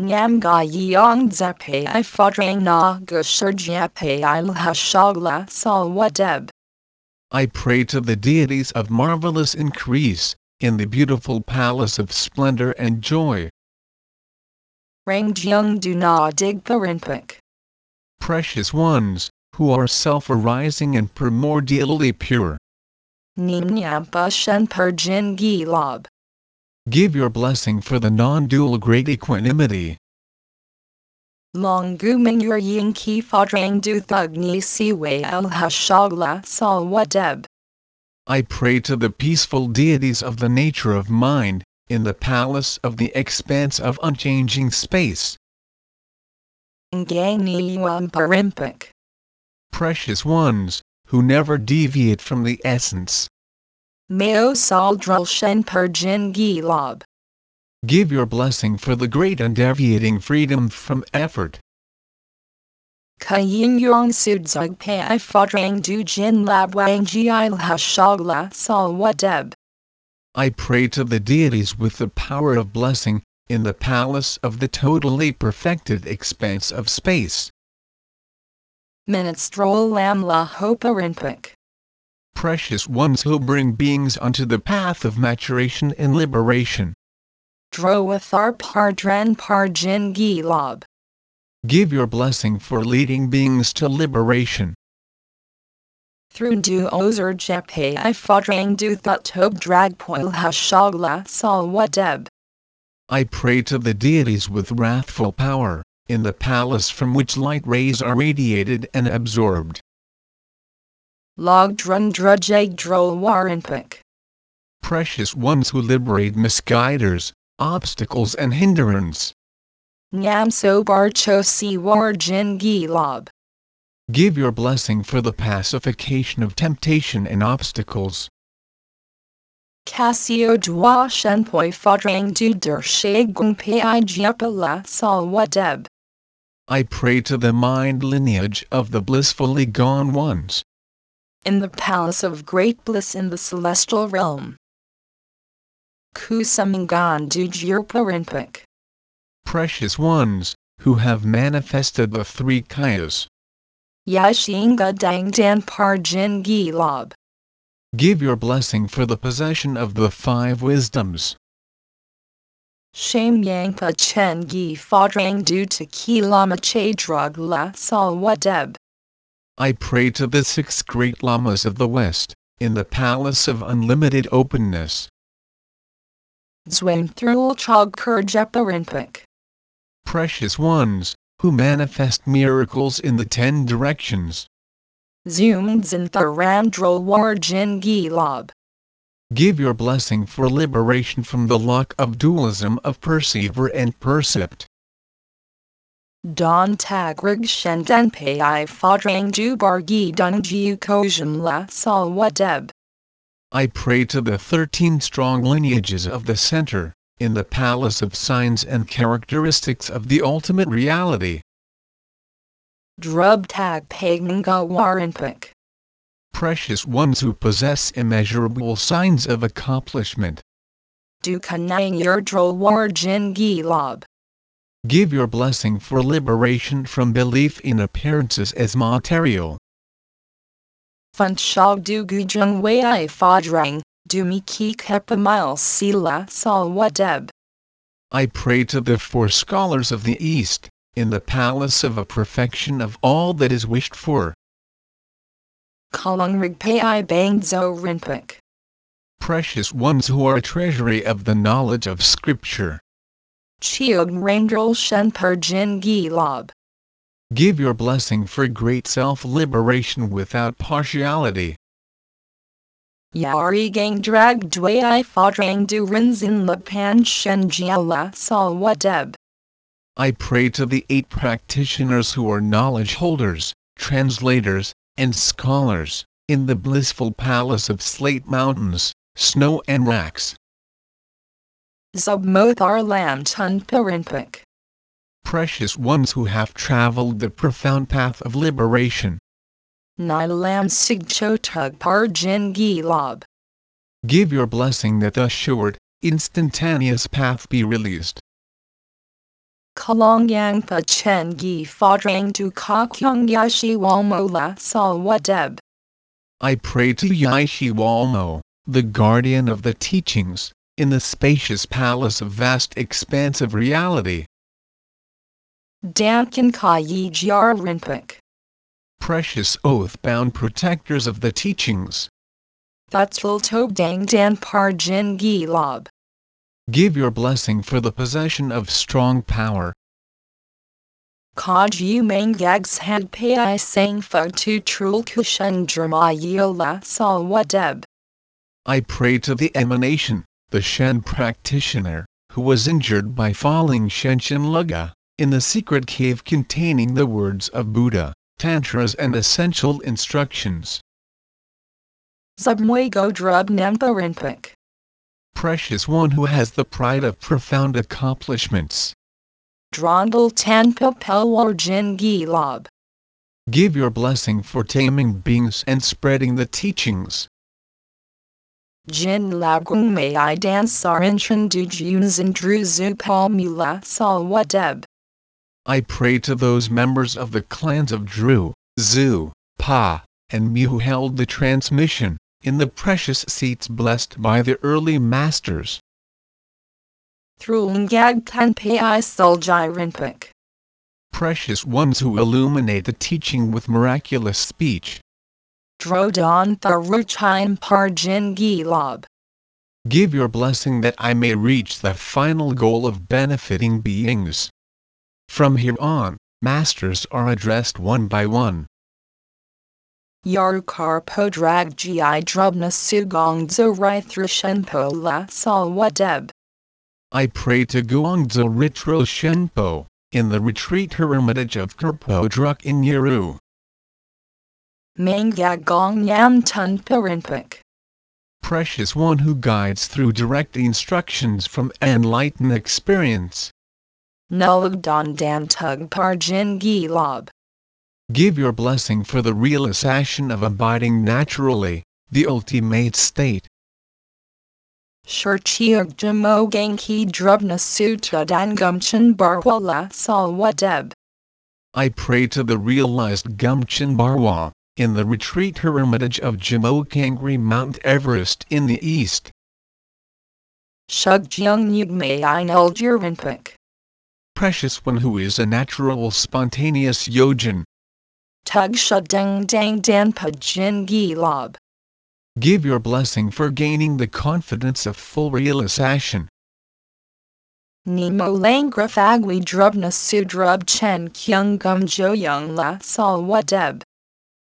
Speaker 1: Nyam ga yong zepe i fadrang na gushur jepe i lha shagla sol wa.
Speaker 3: I pray to the deities of marvelous increase, in the beautiful palace of splendor and joy.
Speaker 1: Rang jung du na dig rinpik.
Speaker 3: Precious ones, who are self-arising and primordially pure.
Speaker 1: Nim nyampa shen jin gi.
Speaker 3: Give your blessing for the non-dual great equanimity.
Speaker 1: Long gu ming your yin ki fadrang du thug ni siwe el ha shagla sol deb.
Speaker 3: I pray to the peaceful deities of the nature of mind, in the palace of the expanse of unchanging space.
Speaker 1: Ngang ni yuam parimpik.
Speaker 3: Precious ones, who never deviate from the essence.
Speaker 1: Meo sol drul shen per jin gi lob.
Speaker 3: Give your blessing for the great undeviating freedom from effort.
Speaker 1: Ka yin yong sud zug pe i du jin lab wang ji il ha shagla sol wa deb.
Speaker 3: I pray to the deities with the power of blessing, in the palace of the totally perfected expanse of space.
Speaker 1: Minstrel lam la hopa rinpik.
Speaker 3: Precious ones who bring beings onto the path of maturation and liberation.
Speaker 1: Droathar par dren par jin gi lob.
Speaker 3: Give your blessing for leading beings to liberation.
Speaker 1: Through du ozer jepe i fadrang du thut tob drag poil ha shagla sol wa deb.
Speaker 3: I pray to the deities with wrathful power, in the palace from which light rays are radiated and absorbed.
Speaker 1: Log drun drudge drol warinpik.
Speaker 3: Precious ones who liberate misguiders, obstacles and hindrance.
Speaker 1: Nyam so bar cho si war jin gi lob.
Speaker 3: Give your blessing for the pacification of temptation and obstacles.
Speaker 1: Casio dua shen poi fadrang du der shagung pe i jiapa la sol deb.
Speaker 3: I pray to the mind lineage of the blissfully gone ones.
Speaker 1: In the palace of great bliss in the celestial realm. Kusamangan du jirpa.
Speaker 3: Precious ones, who have manifested the three kayas.
Speaker 1: Yashinga dang dan par jin lob.
Speaker 3: Give your blessing for the possession of the five wisdoms.
Speaker 1: Shame yangpa chen gi fadrang du to ki lama che drug la sol wa deb.
Speaker 3: I pray to the six great lamas of the West, in the palace of unlimited openness.
Speaker 1: Zwain through chog kur jepa.
Speaker 3: Precious ones, who manifest miracles in the ten directions. Give your blessing for liberation from the lock of dualism of perceiver and percept.
Speaker 1: Don tag rig shen den pe i fadrang du bar gi dun jiu kojum la sol wa deb.
Speaker 3: I pray to the thirteen strong lineages of the center, in the palace of signs and characteristics of the ultimate reality.
Speaker 1: Drub tag pagnga warinpik.
Speaker 3: Precious ones who possess immeasurable signs of accomplishment.
Speaker 1: Du kanang yer drol war jin gi lob.
Speaker 3: Give your blessing for liberation from belief in appearances as material.
Speaker 1: Fun shog du gu jung wei i fa drang, du mi ki kepa mile sila sol wadeb.
Speaker 3: I pray to the four scholars of the East, in the palace of a perfection of all that is wished for.
Speaker 1: Kalung rig pei i bang zo rinpuk.
Speaker 3: Precious ones who are a treasury of the knowledge of Scripture.
Speaker 1: Chiog rangdrol shen per jin gi lob.
Speaker 3: Give your blessing for great self-liberation without partiality.
Speaker 1: Yari gang drag dui i fa drang du rins in la pan shen jia la sol wadeb.
Speaker 3: I pray to the eight practitioners who are knowledge holders, translators, and scholars, in the blissful palace of slate mountains, snow and racks.
Speaker 1: Zubmothar lam tun pirinpuk.
Speaker 3: Precious ones who have traveled the profound path of liberation.
Speaker 1: Nilam sig chotug par jin gi lob.
Speaker 3: Give your blessing that the assured, instantaneous path be released.
Speaker 1: Ka kyung yashi walmo la sol wadeb.
Speaker 3: I pray to Yeshe Walmo, the guardian of the teachings, in the spacious palace of vast expanse of reality.
Speaker 1: Dankin ka yi jar rinpuk.
Speaker 3: Precious oath-bound protectors of the teachings,
Speaker 1: Thutzul tob dang dan gi lob.
Speaker 3: Give your blessing for the possession of strong power.
Speaker 1: Kaj yu mang gags had pei i sang fo tu trul kushen drama yio la sol wadeb.
Speaker 3: I pray to the emanation, the Shen practitioner, who was injured by falling Shenchen Luga, in the secret cave containing the words of Buddha, Tantras and essential instructions.
Speaker 1: Zubmwe go drub nempa.
Speaker 3: Precious one who has the pride of profound accomplishments.
Speaker 1: Drondel tan pil pelwar jin gi lob.
Speaker 3: Give your blessing for taming beings and spreading the teachings.
Speaker 1: Jin lagung may I dance sarinchen du junes and druzu palmula sol wadeb.
Speaker 3: I pray to those members of the clans of Dru, Zu, Pa, and Mi who held the transmission, in the precious seats blessed by the early masters.
Speaker 1: Thrulngag kan pei i sol jai rinpuk.
Speaker 3: Precious ones who illuminate the teaching with miraculous speech.
Speaker 1: Drodon tharuchime par jin gi.
Speaker 3: Give your blessing that I may reach the final goal of benefiting beings. From here on, masters are addressed one by one.
Speaker 1: Yarukar podrag gi drubna sugong zo rai thrushenpo la sol wadeb.
Speaker 3: I pray to Guangzhou Ritro Shenpo, in the retreat hermitage of Kerpo Druk in Yeru.
Speaker 1: Mangag gong yam tun pirinpuk.
Speaker 3: Precious one who guides through direct instructions from enlightened experience.
Speaker 1: Nulug don dan tug par jin gi lob.
Speaker 3: Give your blessing for the realization of abiding naturally, the ultimate state.
Speaker 1: Sol wadeb.
Speaker 3: I pray to the realized Gumchin Barwa, in the retreat hermitage of Jamokangri Mount Everest in the east. Precious one who is a natural spontaneous yogin,
Speaker 1: Tug shudeng dang dang dan pa jin gi lob.
Speaker 3: give your blessing for gaining the confidence of full realization.
Speaker 1: Nemo langra fagwi drubna sudrub chen kyung gum jo young la sol wadeb.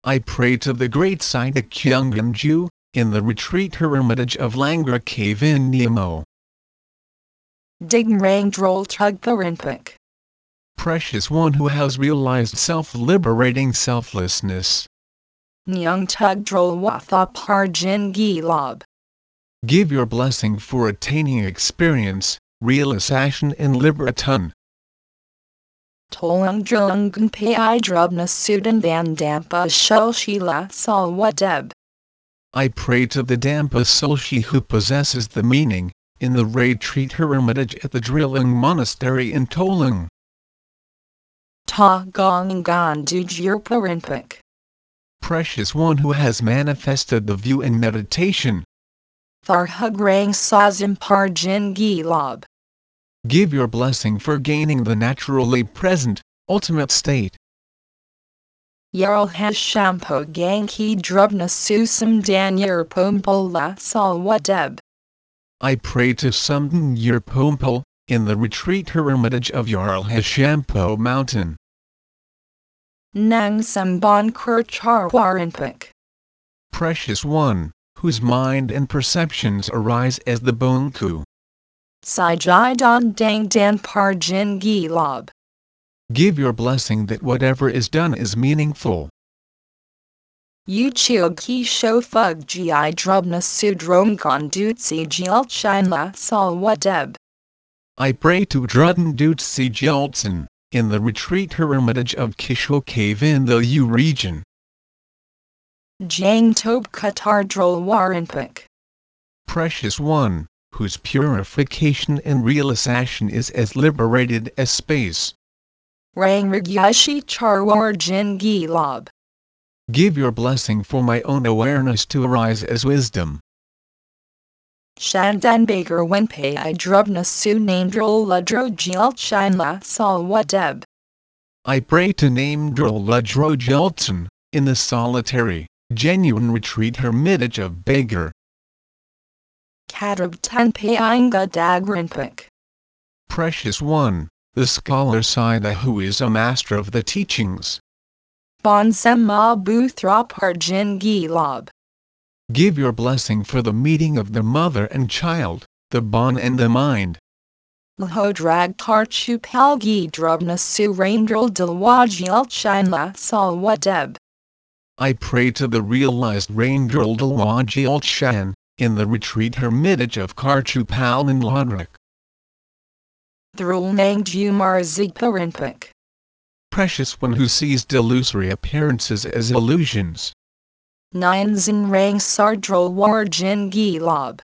Speaker 3: I pray to the great Sita Ju, in the retreat hermitage of Langra Cave in Nemo.
Speaker 1: Dig rang droll tug rinpuk.
Speaker 3: Precious one who has realized self-liberating selflessness.
Speaker 1: Nyung tug droll watha par jin gi lob.
Speaker 3: Give your blessing for attaining experience, realization in Liberaton.
Speaker 1: Tolung drung pei i drubna sudan van dampa shul shila sol wadeb.
Speaker 3: I pray to the Dampa Solshi who possesses the meaning, in the ray retreat hermitage at the Drilling Monastery in Tolung.
Speaker 1: Ta Gong Gan Rinpoche.
Speaker 3: Precious one who has manifested the view in meditation.
Speaker 1: Thar Hug Rang Sazim Par Jin Lob.
Speaker 3: Give your blessing for gaining the naturally present, ultimate state.
Speaker 1: Yarl has shampoo gang ki drubna susum dan yer pompola salwadeb.
Speaker 3: I pray to Sumden Yer Pompol, in the retreat hermitage of Jarl Hashampo Mountain.
Speaker 1: Nang Samban Kurchar Warinpik.
Speaker 3: Precious one, whose mind and perceptions arise as the Bonku.
Speaker 1: Sai Don Dang Dan Parjin Gilob.
Speaker 3: Give your blessing that whatever is done is meaningful.
Speaker 1: Yuchil ki sho fug gi drubna sudrom gondutsi jilt shine la sol wadeb.
Speaker 3: I pray to Druden Dutsi Jeltsin, in the retreat hermitage of Kishul Cave in the U region.
Speaker 1: Jang Tob Qatar Drol Warinpik.
Speaker 3: Precious one, whose purification and realization is as liberated as space.
Speaker 1: Rang Rigyashi Charwar Jin Gilob.
Speaker 3: Give your blessing for my own awareness to arise as wisdom.
Speaker 1: Shandan Baker Wenpei I Drubna Su named Ladro Jilt Shinla Sal Wadeb.
Speaker 3: I pray to name Ladro Jeltsin, in the solitary, genuine retreat hermitage of Baker.
Speaker 1: Kadrab Tenpei Inga Dagrinpik.
Speaker 3: Precious one, the scholar Sida who is a master of the teachings.
Speaker 1: Bonsem Ma Buthrapar Jin Gilob.
Speaker 3: Give your blessing for the meeting of the mother and child, the bon and the mind.
Speaker 1: Lahodrag Karchu Palgi Drubna Surendral Dilwajil Shinla Salwadeb.
Speaker 3: I pray to the realized Raindral Dilwajil Shan, in the retreat hermitage of Karchupal in Lodrik.
Speaker 1: Thrul Nang Jumar.
Speaker 3: Precious one who sees delusory appearances as illusions.
Speaker 1: Nine Rang Sardrol War Jin Gilob.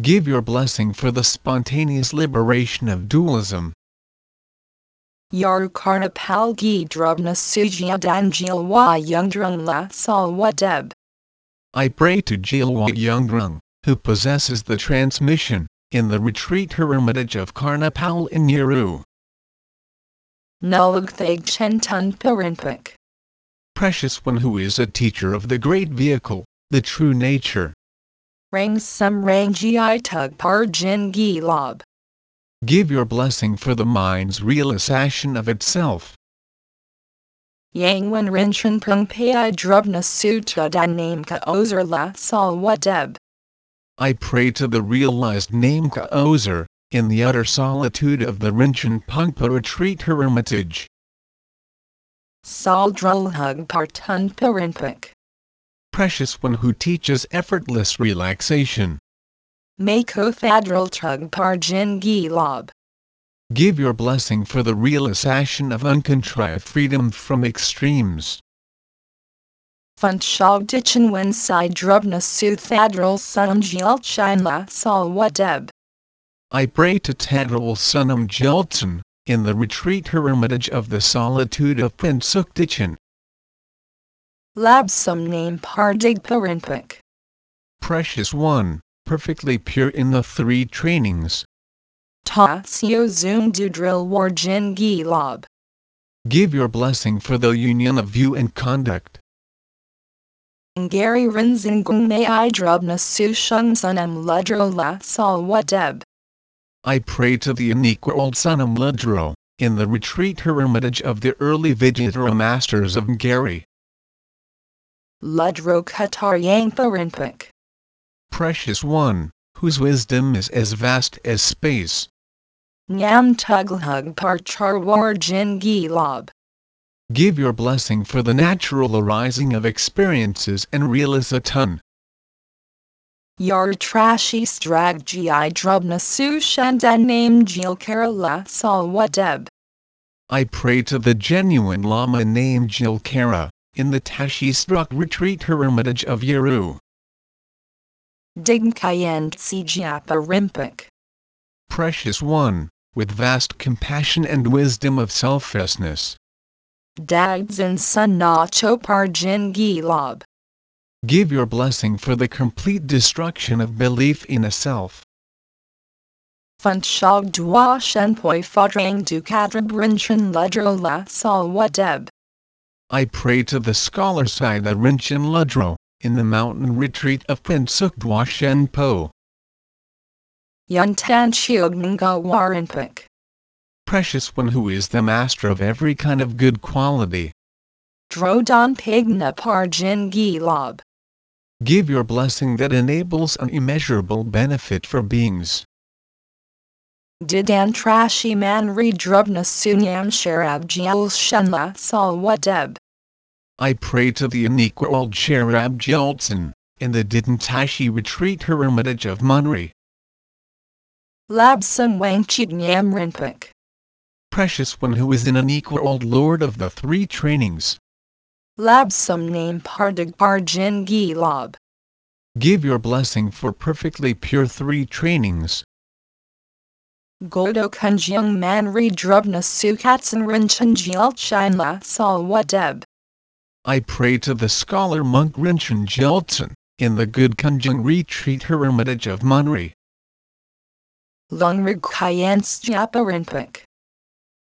Speaker 3: Give your blessing for the spontaneous liberation of dualism.
Speaker 1: Yarukarna Palgi Drubna Sujia Danjilwa Yungdrung La Salwadeb.
Speaker 3: I pray to Jilwa Yungdrung, who possesses the transmission, in the retreat hermitage of Karnapal in Yeru.
Speaker 1: Nulugthag Chentun Pirinpik.
Speaker 3: Precious one who is a teacher of the great vehicle, the true nature.
Speaker 1: Rang Sum Rang Gi Tug Par Jin Gilob.
Speaker 3: Give your blessing for the mind's realization of itself.
Speaker 1: Yang Wen Rinchen Pung Pai Drubna Sutra Dan Nameka Ozer La Sal Wadeb.
Speaker 3: I pray to the realized Nameka Ozer, in the utter solitude of the Rinchen Pungpa retreat hermitage.
Speaker 1: Saldrulhug Partun Pirinpik.
Speaker 3: Precious one who teaches effortless relaxation.
Speaker 1: Mako Tug Parjin Gilob.
Speaker 3: Give your blessing for the realization of uncontrived freedom from extremes.
Speaker 1: Funchal Dichin Wensai Drubna Su Thadral Sunam Jilt Shinla Salwadeb.
Speaker 3: I pray to Tadral Sunam Jeltsin, in the retreat hermitage of the solitude of Pensukdichin.
Speaker 1: Labsum name Pardig Pirinpik.
Speaker 3: Precious one, perfectly pure in the three trainings.
Speaker 1: Ta Sio Zoom Dudril Warjin Gilob.
Speaker 3: Give your blessing for the union of view and conduct.
Speaker 1: Ngari Rinzingung May I Drubna Su Shung Sunam Ludro La Salwadeb.
Speaker 3: I pray to the unique unequaled Sunam Ludro, in the retreat hermitage of the early Vidyadhara masters of Ngari.
Speaker 1: Ludro Qatar Yangtha
Speaker 3: Precious one, whose wisdom is as vast as space.
Speaker 1: Nyam Tuglhug Parchar Warjin Gilob.
Speaker 3: Give your blessing for the natural arising of experiences and realization.
Speaker 1: Yar trashy strag gi drubna su shandan name jil Kerala salwadeb.
Speaker 3: I pray to the genuine Lama named Jilkara, in the Tashi struck retreat hermitage of Yeru.
Speaker 1: Dignkayend Sijiapa Rimpik.
Speaker 3: Precious one, with vast compassion and wisdom of selflessness.
Speaker 1: Dagzin Sun Nacho Parjin Gilob.
Speaker 3: Give your blessing for the complete destruction of belief in a self.
Speaker 1: Fun Shog Dua Shenpoi Fodrang Dukadrab Rinchen Ledro La Salwadeb.
Speaker 3: I pray to the scholar Sida Rinchen Ludro, in the mountain retreat of Pinsuk Dua Shenpo.
Speaker 1: Yuntan Chiogninga Warinpik.
Speaker 3: Precious one who is the master of every kind of good quality.
Speaker 1: Drodon Pigna Parjin Gilob.
Speaker 3: Give your blessing that enables an immeasurable benefit for beings.
Speaker 1: Didan Trashi Man Redrubna Sunyam Sharab Jial Shenla Salwadeb.
Speaker 3: I pray to the unique old Sherab Jeltsin, in the Didantashi retreat her hermitage of Munri.
Speaker 1: Labsum Wang Chignyam Rinpik.
Speaker 3: Precious one who is an unequal old lord of the three trainings.
Speaker 1: Labsum name Pardig Parjin Gilob.
Speaker 3: Give your blessing for perfectly pure three trainings.
Speaker 1: Godo Kunjung Man Redrubna Sukatsan Rinchen Shinla Salwadeb.
Speaker 3: I pray to the scholar monk Rinchen Jeltsin, in the good Kunjung retreat hermitage of Munri.
Speaker 1: Lungrig Kayans Japa Rinpik.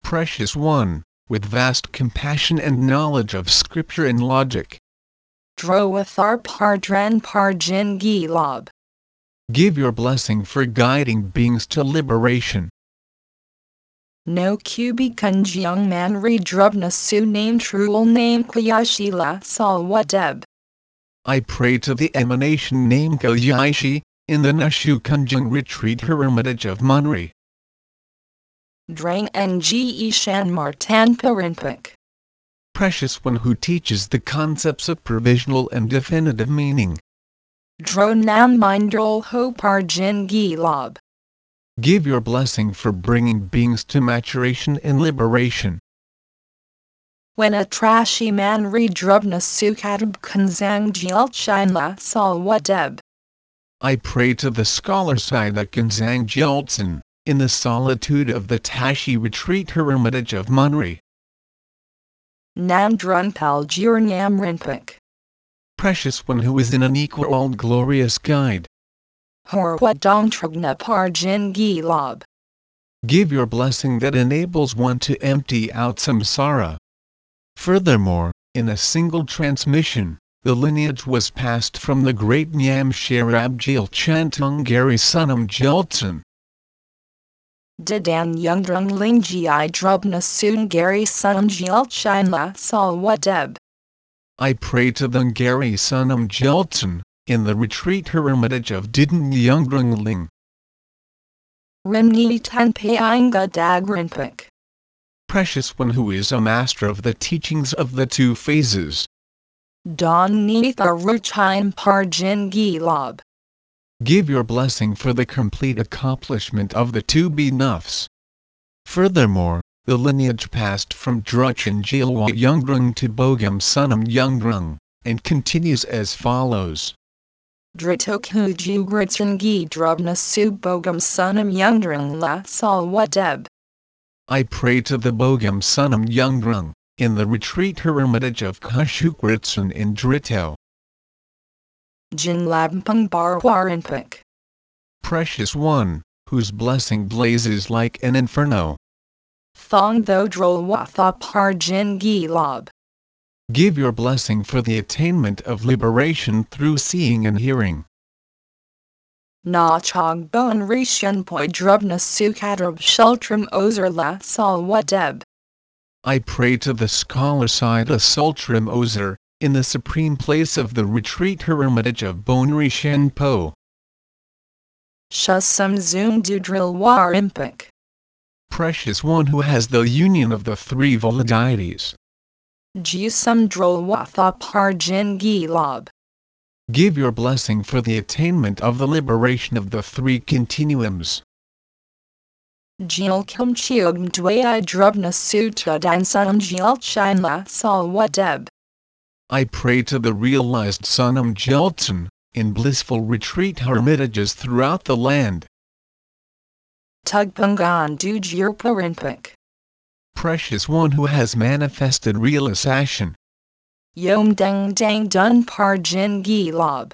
Speaker 3: Precious one, with vast compassion and knowledge of scripture and logic.
Speaker 1: Droathar Pardran Parjin Gilob.
Speaker 3: Give your blessing for guiding beings to liberation.
Speaker 1: No Kubi Kunjung Man Redrubna Su name Truel name Kuyashila Salwadeb.
Speaker 3: I pray to the emanation named Koyaishi, in the Nashu Kunjung retreat hermitage of Munri.
Speaker 1: Drang Nge Shan Martan Parinpik.
Speaker 3: Precious one who teaches the concepts of provisional and definitive meaning.
Speaker 1: Dronam Mindrol Ho Parjin Gilob.
Speaker 3: Give your blessing for bringing beings to maturation and liberation.
Speaker 1: When a trashy man redrubna sukatab kunzang jial shinla salwadeb.
Speaker 3: I pray to the scholar Sida Kunzang Jeltsin, in the solitude of the Tashi retreat hermitage of Munri.
Speaker 1: Namdrun Paljur Nam Rinpik.
Speaker 3: Precious one who is an unequal old glorious guide.
Speaker 1: Horwa Dongtrugna Parjin Gilob.
Speaker 3: Give your blessing that enables one to empty out samsara. Furthermore, in a single transmission, the lineage was passed from the great Nyam Sherabjil Chantungari Sunam Jeltsin.
Speaker 1: Didan Yungdrung Lingji Drubna Sungari Sunjil Shinla Salwadeb.
Speaker 3: I pray to the Ngari Sunam Jeltsin, in the retreat hermitage of Didan Yungdrung Ling.
Speaker 1: Rimni Tenpe Inga Dagrinpik.
Speaker 3: Precious one who is a master of the teachings of the two phases.
Speaker 1: Don Nitha Ruchime Parjin Gilob.
Speaker 3: Give your blessing for the complete accomplishment of the two benuffs. Furthermore, the lineage passed from Druchen Jilwa Yungdrung to Bogam Sunam Yungdrung, and continues as follows.
Speaker 1: Dritokhuju Gritsangi Drubna Subogam Sunam Yungdrung La Salwadeb.
Speaker 3: I pray to the Bogam Sunam Yungdrung, in the retreat hermitage of Kashukritsan in Drito.
Speaker 1: Jin Lampung Barwarinpik.
Speaker 3: Precious one, whose blessing blazes like an inferno.
Speaker 1: Thong Tho Drolwatha Parjin Gilob.
Speaker 3: Give your blessing for the attainment of liberation through seeing and hearing.
Speaker 1: Na Chog Bon Rishan Poi Drubna Sukadrab Shultram Ozer La Salwadeb.
Speaker 3: I pray to the scholar Sida Sultram Ozer, in the supreme place of the retreat hermitage of Bonri Shenpo.
Speaker 1: Shusam Zoom Dudril Warimpic.
Speaker 3: Precious one who has the union of the three Volodeities.
Speaker 1: Jusum Drolwatha Parjin Gilob.
Speaker 3: Give your blessing for the attainment of the liberation of the three continuums.
Speaker 1: Jil Kim Chiog Dwai Drubna Sutra Dan Sun Jil Shinla Salwadeb.
Speaker 3: I pray to the realized Sunam Jeltsin, in blissful retreat hermitages throughout the land.
Speaker 1: Tugpungan Dujirpa Rinpik.
Speaker 3: Precious one who has manifested realization,
Speaker 1: Yom Deng Dang Dun Parjin Gilob.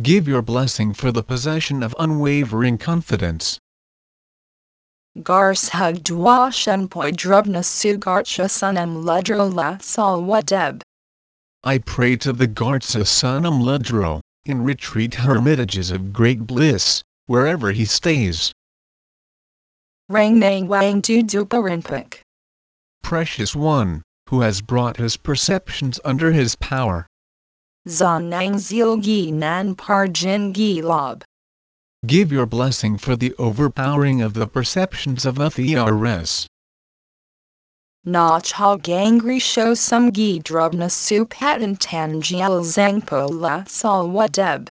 Speaker 3: give your blessing for the possession of unwavering confidence.
Speaker 1: Gars Hug Dwa Shenpoi Drubna Sugarcha Sunem Ledro La Sol Wadeb.
Speaker 3: I pray to the Gartsa Sunam Ludro, in retreat hermitages of great bliss, wherever he stays.
Speaker 1: Rang Nang Wang Du Duparinpik.
Speaker 3: Precious one, who has brought his perceptions under his power,
Speaker 1: Zan Nang Zil Gi Nan Parjin Gilob.
Speaker 3: give your blessing for the overpowering of the perceptions of Athers.
Speaker 1: Nach Hog Angry Show Some Gi Drubna Su Patan Tangiel Zangpo La Sol Wadeb.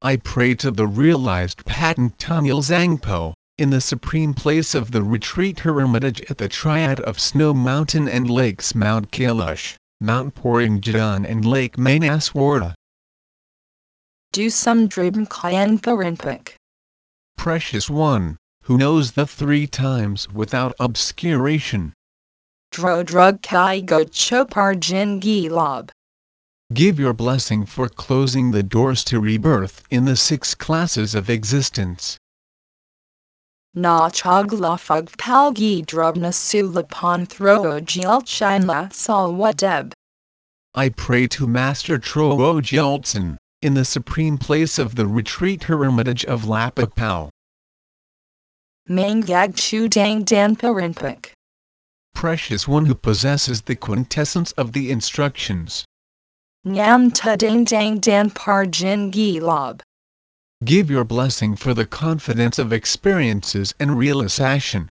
Speaker 3: I pray to the realized patent Tanyal Zangpo, in the supreme place of the retreat hermitage at the triad of Snow Mountain and lakes Mount Kailash, Mount Poringjadan and Lake Manaswarta.
Speaker 1: Do some Dribn Kayan Parinpik.
Speaker 3: Precious one, who knows the three times without obscuration,
Speaker 1: Dro Drug Kai Go Choparjin Gilob.
Speaker 3: give your blessing for closing the doors to rebirth in the six classes of existence.
Speaker 1: Na Hog La Fug Palgi Drubna Su Lapon Thro Gil Shine La Sol Wadeb.
Speaker 3: I pray to Master Troo Jeltsin, in the supreme place of the retreat hermitage of Lapapau.
Speaker 1: Mangag Chu Dang Dan Parinpik.
Speaker 3: Precious one who possesses the quintessence of the instructions.
Speaker 1: Nyam Ta Dang Dang Dan Parjin Gilob.
Speaker 3: Give your blessing for the confidence of experiences and realization.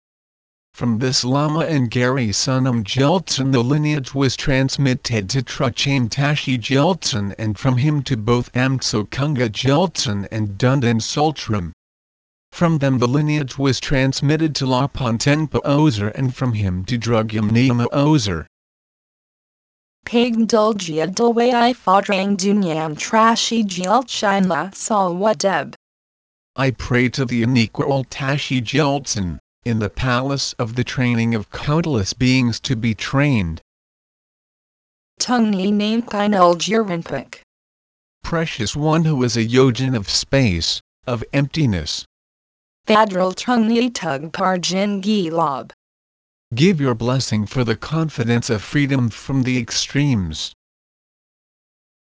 Speaker 3: From this Lama and Gary Sunam Jeltsin the lineage was transmitted to Truchain Tashi Jeltsin and from him to both Amtso Kunga Jeltsin and Dundan Sultram. From them the lineage was transmitted to Lapontenpa Ozer and from him to Drugyam Ozer.
Speaker 1: Pig Dulgia Dulway I Fodrang Dunyam Trashy Gil Shine La Sol Wadeb.
Speaker 3: I pray to the unequal Tashi Jeltsin, in the palace of the training of countless beings to be trained.
Speaker 1: Tung Ni Name Kainul Jirinpik.
Speaker 3: Precious one who is a yogin of space, of emptiness,
Speaker 1: Fadral Tung Ni Tug Parjin Gilob.
Speaker 3: give your blessing for the confidence of freedom from the extremes.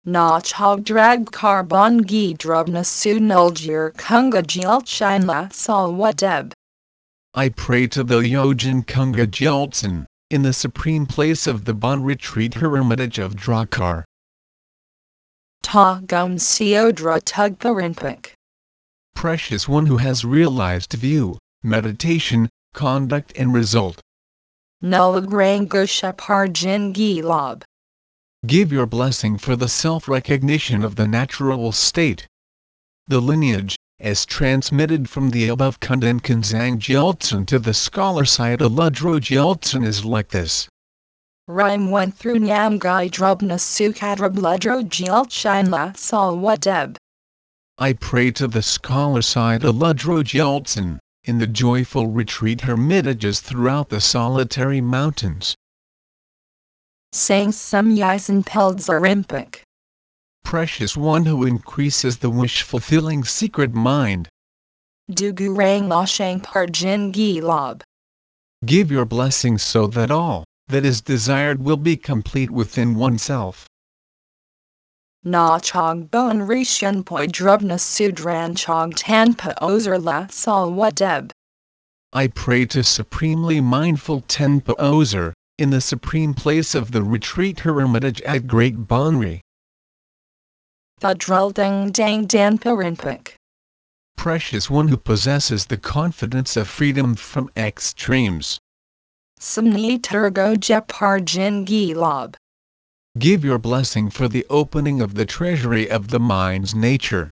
Speaker 1: Nach Drag Carbon Gi Drubna Su Nuljir Kunga Gil Shine La Sol Wadeb.
Speaker 3: I pray to the yogin Kunga Jeltsin, in the supreme place of the Bon Retreat Hermitage of Drakar.
Speaker 1: Ta Gum Siodra Tug Parinpik.
Speaker 3: Precious one who has realized view, meditation, conduct and result.
Speaker 1: Nulagrang Gosha Parjin Gilob.
Speaker 3: Give your blessing for the self-recognition of the natural state. The lineage, as transmitted from the above Kundan Kunzang Jeltsin to the scholar side Ludro Jeltsin is like this.
Speaker 1: Rhyme went through Nyamgai Drubna Sukadrab Ledro Gil Shine La Sol Wadeb.
Speaker 3: I pray to the scholar side Ludro Jeltsin, in the joyful retreat hermitages throughout the solitary mountains.
Speaker 1: Sang Yisen Peldzarimpic.
Speaker 3: Precious one who increases the wish-fulfilling secret mind.
Speaker 1: Dugurang Lashang Parjin Gilob.
Speaker 3: Give your blessing so that all that is desired will be complete within oneself.
Speaker 1: Na Chog Bon Rishan Poi Drubna Sudran Chog Tanpa Ozer La Wadeb.
Speaker 3: I pray to supremely mindful Tenpa Ozer, in the supreme place of the retreat hermitage at Great Bonri.
Speaker 1: Thudrel Dang Dang Dan Parinpik.
Speaker 3: Precious one who possesses the confidence of freedom from extremes.
Speaker 1: Samni Turgo Jeparjin Gilob.
Speaker 3: Give your blessing for the opening of the treasury of the mind's nature.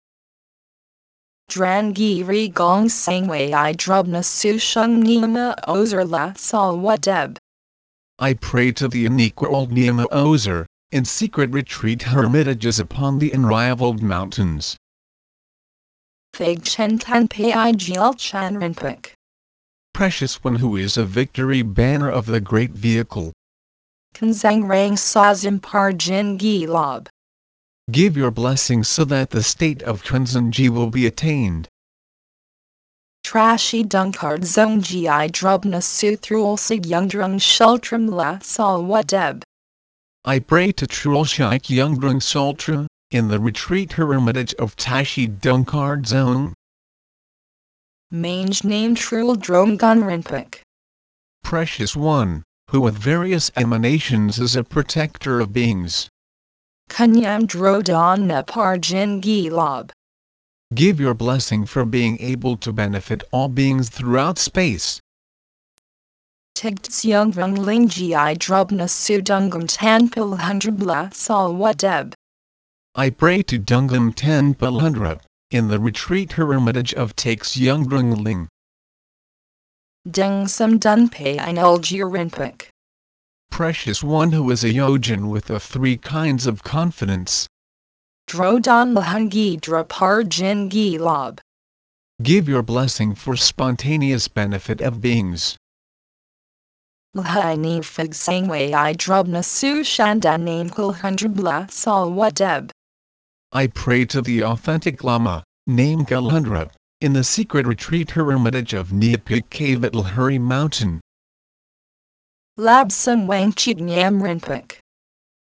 Speaker 1: Drangi Gong sang Sangway I Drubna Sushung Nima Ozer La Sol Wadeb.
Speaker 3: I pray to the unequal Nima Ozer, in secret retreat hermitages upon the unrivaled mountains.
Speaker 1: Fig Chen Tan Pai Gil Chan Rinpik.
Speaker 3: Precious one who is a victory banner of the great vehicle.
Speaker 1: Kanzang Rang Sazim Parjin Gilab.
Speaker 3: Give your blessings so that the state of Kanzanji will be attained.
Speaker 1: Trashy Dunkard Zong Gi Drubna Suthrul Sig Youngdrung Shultram La Sal Wadeb.
Speaker 3: I pray to Trulshik Yungdrung Sultra, in the retreat hermitage of Tashi Dunkard Zone.
Speaker 1: Mange name Trul Drome Gunrinpik.
Speaker 3: Precious One, who with various emanations is a protector of beings.
Speaker 1: Kanyam Drodon Neparjin Gilab.
Speaker 3: Give your blessing for being able to benefit all beings throughout space.
Speaker 1: Tigts Young Rung Ling Gi Drubna Sudungam Tanpil Hundredbla Sal Wadeb.
Speaker 3: I pray to Dungam Tenpalundra, in the retreat hermitage of Takes Yungdrung Ling.
Speaker 1: Deng Sam Dunpei Inulgir Rinpik.
Speaker 3: Precious one who is a yogin with the three kinds of confidence.
Speaker 1: Drodon Lahungi Draparjin Gilab.
Speaker 3: Give your blessing for spontaneous benefit of beings.
Speaker 1: Lahaini Fig Sangway I Drubna Su Shanda Name Kul Hundredbla Sal Wadeb.
Speaker 3: I pray to the authentic Lama, named Galundra, in the secret retreat hermitage of Neopik Cave at Lahuri Mountain.
Speaker 1: Labsam Wang Chignyam Rinpik.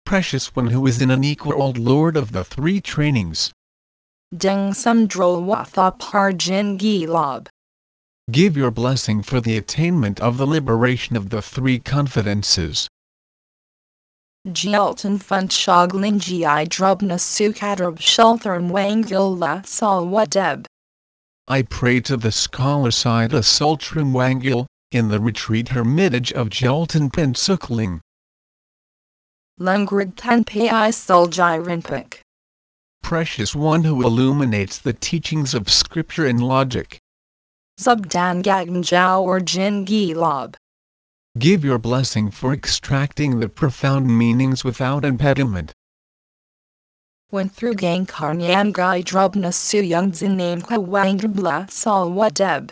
Speaker 3: Precious one who is an unequal old lord of the three trainings.
Speaker 1: Deng Sam Drol Watha Parjin Gilab.
Speaker 3: Give your blessing for the attainment of the liberation of the three confidences.
Speaker 1: Jielton Funt Shogling Gi Drubna Sukadrab Shulthern Wangil La Sal Wadeb.
Speaker 3: I pray to the scholar Sida Sultram Wangil, in the retreat hermitage of Jelton Pensukling.
Speaker 1: Lungrid Rinpik.
Speaker 3: Precious one who illuminates the teachings of scripture and logic.
Speaker 1: Zubdan Gagnjao or Jin Gilab.
Speaker 3: Give your blessing for extracting the profound meanings without impediment.
Speaker 1: When through Gang Karnyam Gai Drubna Su Youngzin Name Kawangdra Sal Wadeb.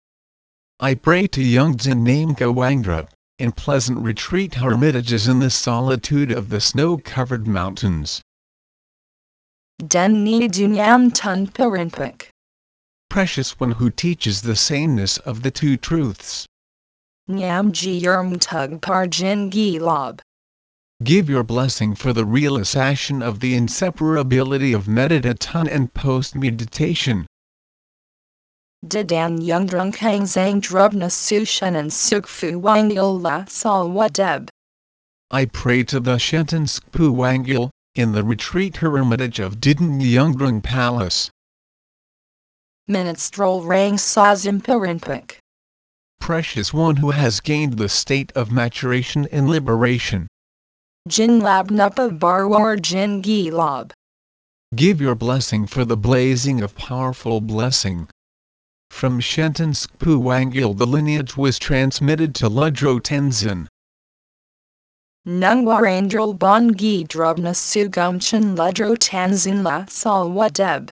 Speaker 3: I pray to Youngzin named Gawangdra, in pleasant retreat hermitages in the solitude of the snow-covered mountains.
Speaker 1: Den Ni Dunyam Tun Pirinpik.
Speaker 3: Precious one who teaches the sameness of the two truths.
Speaker 1: Nyam Ji Yerm Tug Parjin Gilab.
Speaker 3: Give your blessing for the realization of the inseparability of meditation and post-meditation.
Speaker 1: Dedan Youngdrung Kang Zang Drubna Sushan and Sukfu Wangil La Sal Wadeb.
Speaker 3: I pray to the Shenton Skpu Wangil, in the retreat hermitage of Didin Yungdrung Palace.
Speaker 1: Minstrel Rang Sazim Pirinpik.
Speaker 3: Precious one who has gained the state of maturation and liberation.
Speaker 1: Jin Lab Nupa Barwar Jin Gilab.
Speaker 3: Give your blessing for the blazing of powerful blessing. From Shenton Skpu Wangil the lineage was transmitted to Ludro Tenzin.
Speaker 1: Nungwar Angel Bongi Drubna Sugumchan Ludro Tenzin La Sal Wadeb.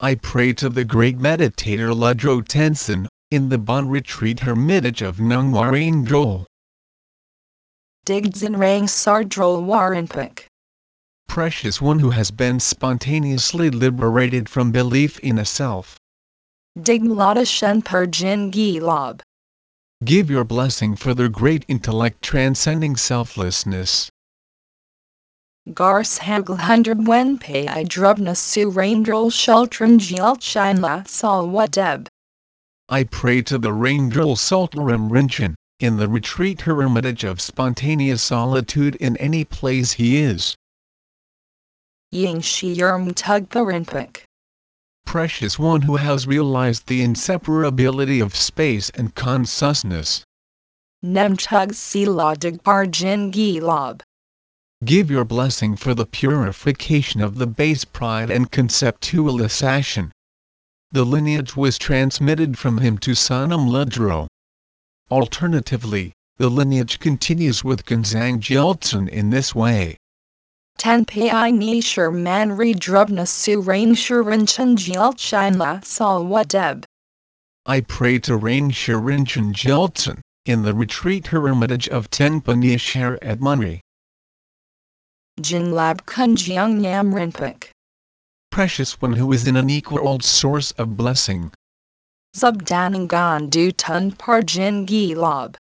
Speaker 3: I pray to the great meditator Ludro Tenzin, in the Bon Retreat Hermitage of Nungwar Angel.
Speaker 1: Digdzin Rang Sardrol Warinpik.
Speaker 3: Precious one who has been spontaneously liberated from belief in a self.
Speaker 1: Digmlada Shen Perjin Gilab.
Speaker 3: Give your blessing for their great intellect transcending selflessness.
Speaker 1: Gars Hagl Hundred Wenpei I Drubna Su Raindrol Shultran Jielchin La Sal Wadeb.
Speaker 3: I pray to the Raindrol Sultaram Rinchen, in the retreat hermitage of spontaneous solitude in any place he is.
Speaker 1: Ying Shi Yerm Tugpa Rinpik.
Speaker 3: Precious one who has realized the inseparability of space and consciousness.
Speaker 1: Nemtug Sila Digparjin Gilab.
Speaker 3: Give your blessing for the purification of the base pride and conceptualization. The lineage was transmitted from him to Sonam Ludro. Alternatively, the lineage continues with Gonzang Jeltsin in this way.
Speaker 1: Tenpei I Nishur Manri Drubna Su Rain Shurin Chun Jielchin La Sal Wadeb.
Speaker 3: I pray to Rain Shirinchen Jeltsin, in the retreat hermitage of Tenpa Nishar at Munri.
Speaker 1: Jinlab Kunjiang Nam Rinpoche.
Speaker 3: Precious one who is an unequaled source of blessing.
Speaker 1: Subdanangan Du Tun Par Jin Gi Lob.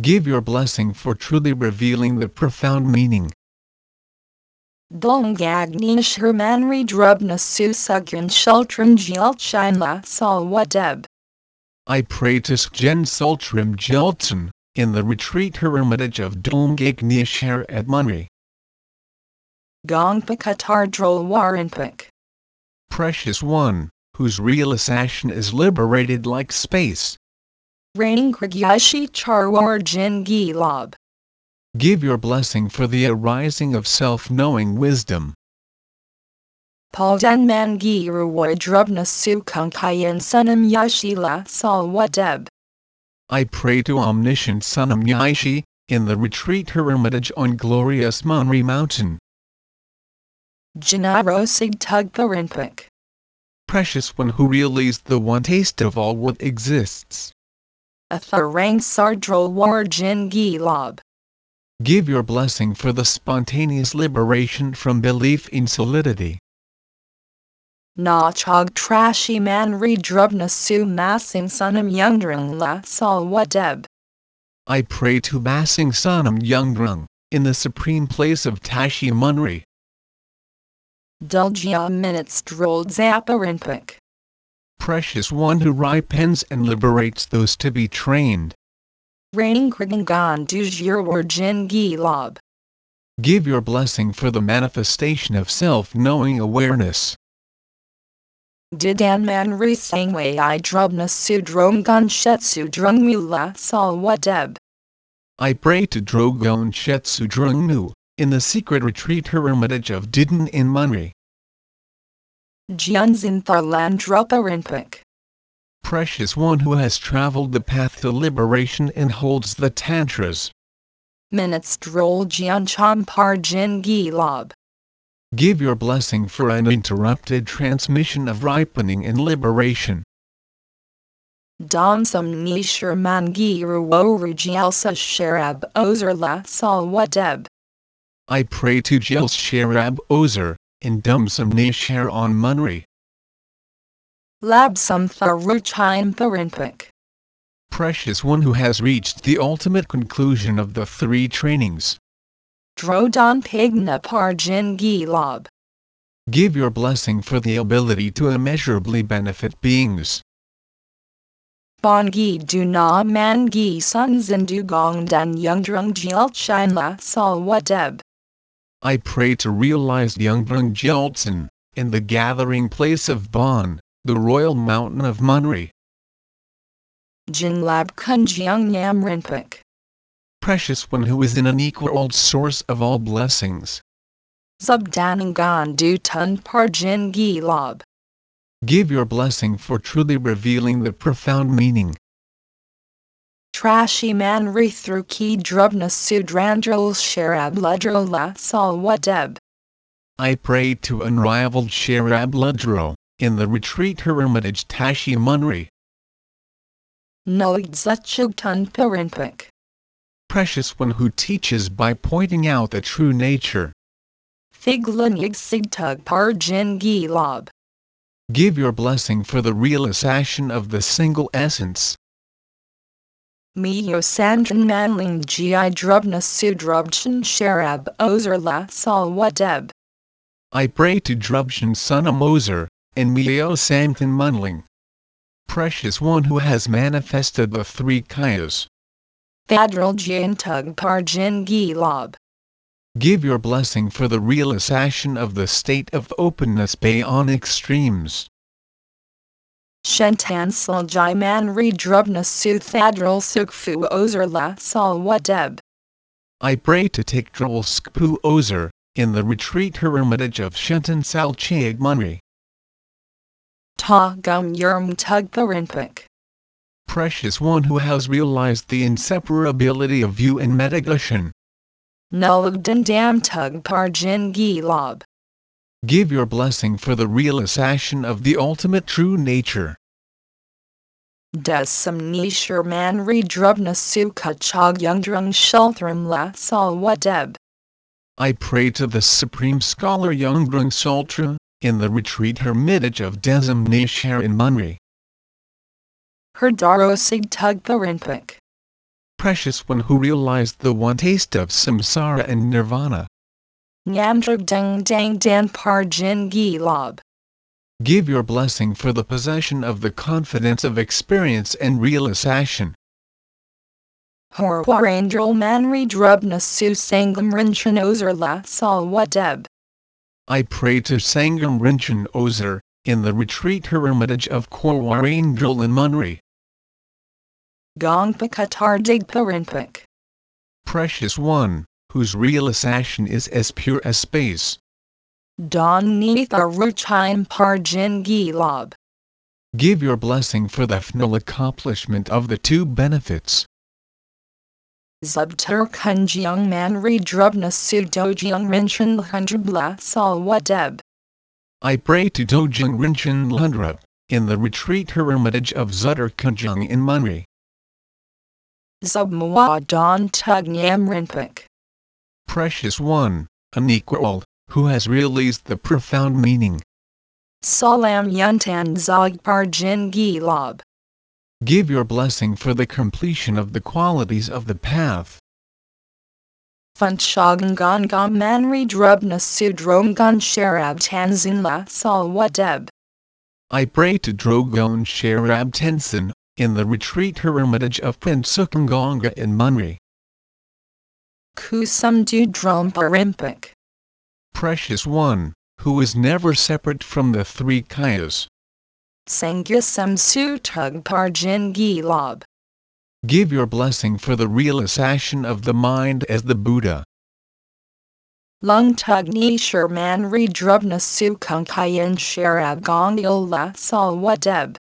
Speaker 3: Give your blessing for truly revealing the profound meaning.
Speaker 1: Dongagnish Hermanri Drubna Susugran Shultran Jelchin La Salwadeb.
Speaker 3: I pray to Sgen Sultrim Jeltsin, in the retreat hermitage of Domgagnishar at Munri.
Speaker 1: Gongpa Katar Drol Warinpik.
Speaker 3: Precious one, whose realization is liberated like space.
Speaker 1: Raining Krigyashi Charwar Jin Lob.
Speaker 3: Give your blessing for the arising of self-knowing wisdom.
Speaker 1: Paldan Mangi Ruwoy Drubna Sukunkayan Sunam Yashi La Salwadeb.
Speaker 3: I pray to omniscient Sunam Yaishi, in the retreat hermitage on glorious Munri Mountain.
Speaker 1: Janaro Sig Tugpa Rinpik.
Speaker 3: Precious one who realizes the one taste of all what exists.
Speaker 1: Atharang Sardrol War Jin Gi Lob.
Speaker 3: Give your blessing for the spontaneous liberation from belief in solidity.
Speaker 1: Nachog Trashy Man Re Drubna Su Massing Sunam Yungdrang La Salwadeb.
Speaker 3: I pray to Massing Sonam Yungdrang, in the supreme place of Tashi Munri.
Speaker 1: Dulgia Minutes Drolled Zappa Rinpik.
Speaker 3: Precious one who ripens and liberates those to be trained.
Speaker 1: Raining Krigangan Dujir War Jin Gi Lob.
Speaker 3: Give your blessing for the manifestation of self-knowing awareness.
Speaker 1: Didan Man Re Sangway I Drubna Sudrom Gun Shetsu Drung Mula Salwadeb.
Speaker 3: I pray to Drogon Shetsu Drungnu, in the secret retreat her hermitage of Didin in Munri.
Speaker 1: Jianzin Tharlan Drupa Rinpik.
Speaker 3: Precious one who has traveled the path to liberation and holds the tantras.
Speaker 1: Minutes Droll Jian Champar Jin Gi Lob.
Speaker 3: Give your blessing for uninterrupted transmission of ripening and liberation.
Speaker 1: Domsum Nishur Mangi Ruwo Rujielsa Sherab Ozer La Salwadeb.
Speaker 3: I pray to Jel Sherab Ozer, in Dumsum Nishar on Munri.
Speaker 1: Labsum Tharuchaim Parinpik.
Speaker 3: Precious one who has reached the ultimate conclusion of the three trainings.
Speaker 1: Drodon Pigna Par Jin Gi Lob.
Speaker 3: Give your blessing for the ability to immeasurably benefit beings.
Speaker 1: Bongi Du Na Mangi Sun Zindu Gong Dan Yungdrung Jiel Shine La Salwadeb.
Speaker 3: I pray to realize Yungdrung Jeltsin, in the gathering place of Bon, the royal mountain of Munri.
Speaker 1: Jinlab Kunjiang Nam Rinpik.
Speaker 3: Precious one who is an unequaled source of all blessings.
Speaker 1: Subdanangan Du Tun Par Jin Gi Lob.
Speaker 3: Give your blessing for truly revealing the profound meaning.
Speaker 1: Trashy Man Re Through Ki Drubna Sudrandrol Sherab Ludro La Salwadeb.
Speaker 3: I pray to unrivaled Sherab Ludro, in the retreat hermitage Tashi Munri.
Speaker 1: Noigzachug Tun Parinpik.
Speaker 3: Precious one who teaches by pointing out the true nature.
Speaker 1: Thiglan Sigtug Par Jin Gi Lob.
Speaker 3: Give your blessing for the realization of the single essence.
Speaker 1: Mio Sandran Manling Gi Drubna Sudrubchan Sherab Ozer La Salwadeb.
Speaker 3: I pray to Drubshan son of Moser, and Mio Samton Munling. Precious one who has manifested the three kayas.
Speaker 1: Thadral Jin Tug Par Jin Lob.
Speaker 3: Give your blessing for the realization of the state of openness beyond extremes.
Speaker 1: Shentan Saljai Man Re Drubna Su Thadral Sukfu Ozer La Salwadeb.
Speaker 3: I pray to take Drol Skpu Ozer, in the retreat hermitage of Shentan Salchag Munri.
Speaker 1: Ta Gum Yerm Tug Parinpik.
Speaker 3: Precious one who has realized the inseparability of you and Metagushan.
Speaker 1: Nulugdan Dam Tug Par Jin Gi Lob.
Speaker 3: Give your blessing for the realization of the ultimate true nature.
Speaker 1: Desam man redrubna suka chog yungdrung shulthram la salwadeb.
Speaker 3: I pray to the Supreme Scholar Yungdrung Sultra, in the retreat hermitage of Desam Nishar in Munri.
Speaker 1: Herdaro sig tugpa rinpik.
Speaker 3: Precious one who realized the one taste of samsara and nirvana.
Speaker 1: Nyamdrug dung dang dan parjin gilob.
Speaker 3: Give your blessing for the possession of the confidence of experience and realization.
Speaker 1: Horwarandral man redrubna su sangam rinchan ozer la salwadeb.
Speaker 3: I pray to Sangam Rinchen Ozer, in the retreat hermitage of Korwarangel in Munri.
Speaker 1: Gongpa katar digpa rinpik.
Speaker 3: Precious one, whose realization is as pure as space.
Speaker 1: Don neitha ruchime parjin gilob.
Speaker 3: Give your blessing for the final accomplishment of the two benefits.
Speaker 1: Zubtur kunjung man redrubna su dojung rinchan lhundrub la salwadeb.
Speaker 3: I pray to Dojung Rinchen Lundra, in the retreat hermitage of Zutter Kunjung in Munri.
Speaker 1: Zubmawa don tug nyam rinpik.
Speaker 3: Precious one, unequal, who has realized the profound meaning.
Speaker 1: Salam yuntan zog parjin gilob.
Speaker 3: Give your blessing for the completion of the qualities of the path.
Speaker 1: Funchagan gongam man redrubna sudrom gun sharab tanzin la salwadeb.
Speaker 3: I pray to Drogon Sherab Tenzin, in the retreat hermitage of Pensukanganga in Munri.
Speaker 1: Kusum du drum parimpik.
Speaker 3: Precious one, who is never separate from the three kayas.
Speaker 1: Sangyasam sutug parjin gilob.
Speaker 3: Give your blessing for the realization of the mind as the Buddha.
Speaker 1: Lung tug nishar man redrubna sukunkayan sharab gongil la salwadeb.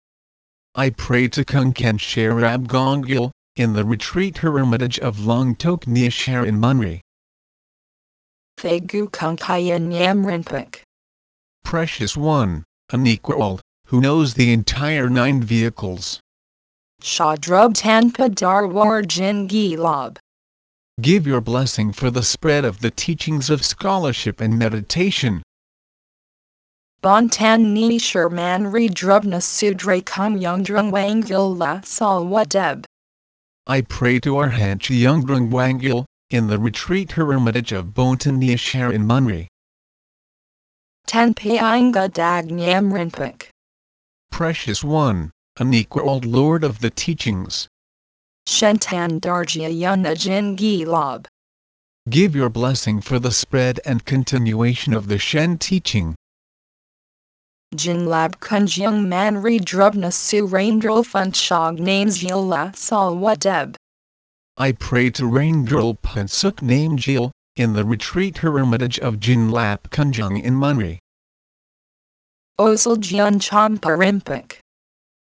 Speaker 3: I pray to Kunkan Sherab Gongil, in the retreat hermitage of Longtok Nishar in Munri.
Speaker 1: Thegu kunkayan yam rinpik.
Speaker 3: Precious one, unequal, who knows the entire nine vehicles.
Speaker 1: Shadrub tanpa darwar jin gilob.
Speaker 3: Give your blessing for the spread of the teachings of scholarship and meditation.
Speaker 1: Bontan nishar man redrubna sudre kum yungdrung wangil la salwadeb.
Speaker 3: I pray to Arhanch Yungdrung Wangil, in the retreat hermitage of Bontan Nishar in Munri.
Speaker 1: Tenpayanga dag nyam rinpik.
Speaker 3: Precious one, unequaled Lord of the teachings.
Speaker 1: Shentan darjia yuna jin gilob.
Speaker 3: Give your blessing for the spread and continuation of the Shen teaching.
Speaker 1: Jin lab kunjung man redrubna su raindrol funchog names yil la salwadeb.
Speaker 3: I pray to Raingirl Pansuk Name Jil, in the retreat hermitage of Jinlap Kunjung in Munri.
Speaker 1: Osal jun champa.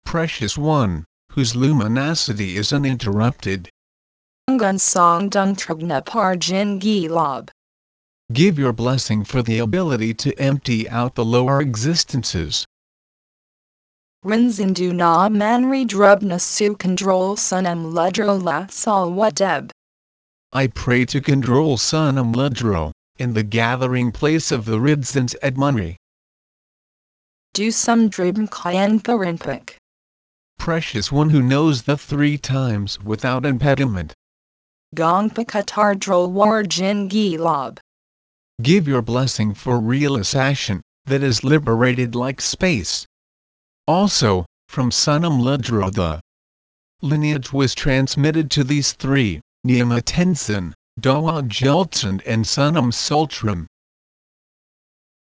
Speaker 3: Precious one, whose luminosity is uninterrupted.
Speaker 1: Ngun song dung trugna parjin gilob.
Speaker 3: Give your blessing for the ability to empty out the lower existences.
Speaker 1: Rinzindu na man redrubna su control sunam ludro la salwadeb.
Speaker 3: I pray to control Sunam Ludro, in the gathering place of the Ridzans at Munri.
Speaker 1: Do some dribm kayan rinpik.
Speaker 3: Precious one who knows the three times without impediment.
Speaker 1: Gongpa katar drol war jin gilob.
Speaker 3: Give your blessing for realization, that is liberated like space. Also, from Sunam Ludro the lineage was transmitted to these three, Niyama Tenzin, Dawa Jeltsin and Sunam Sultram.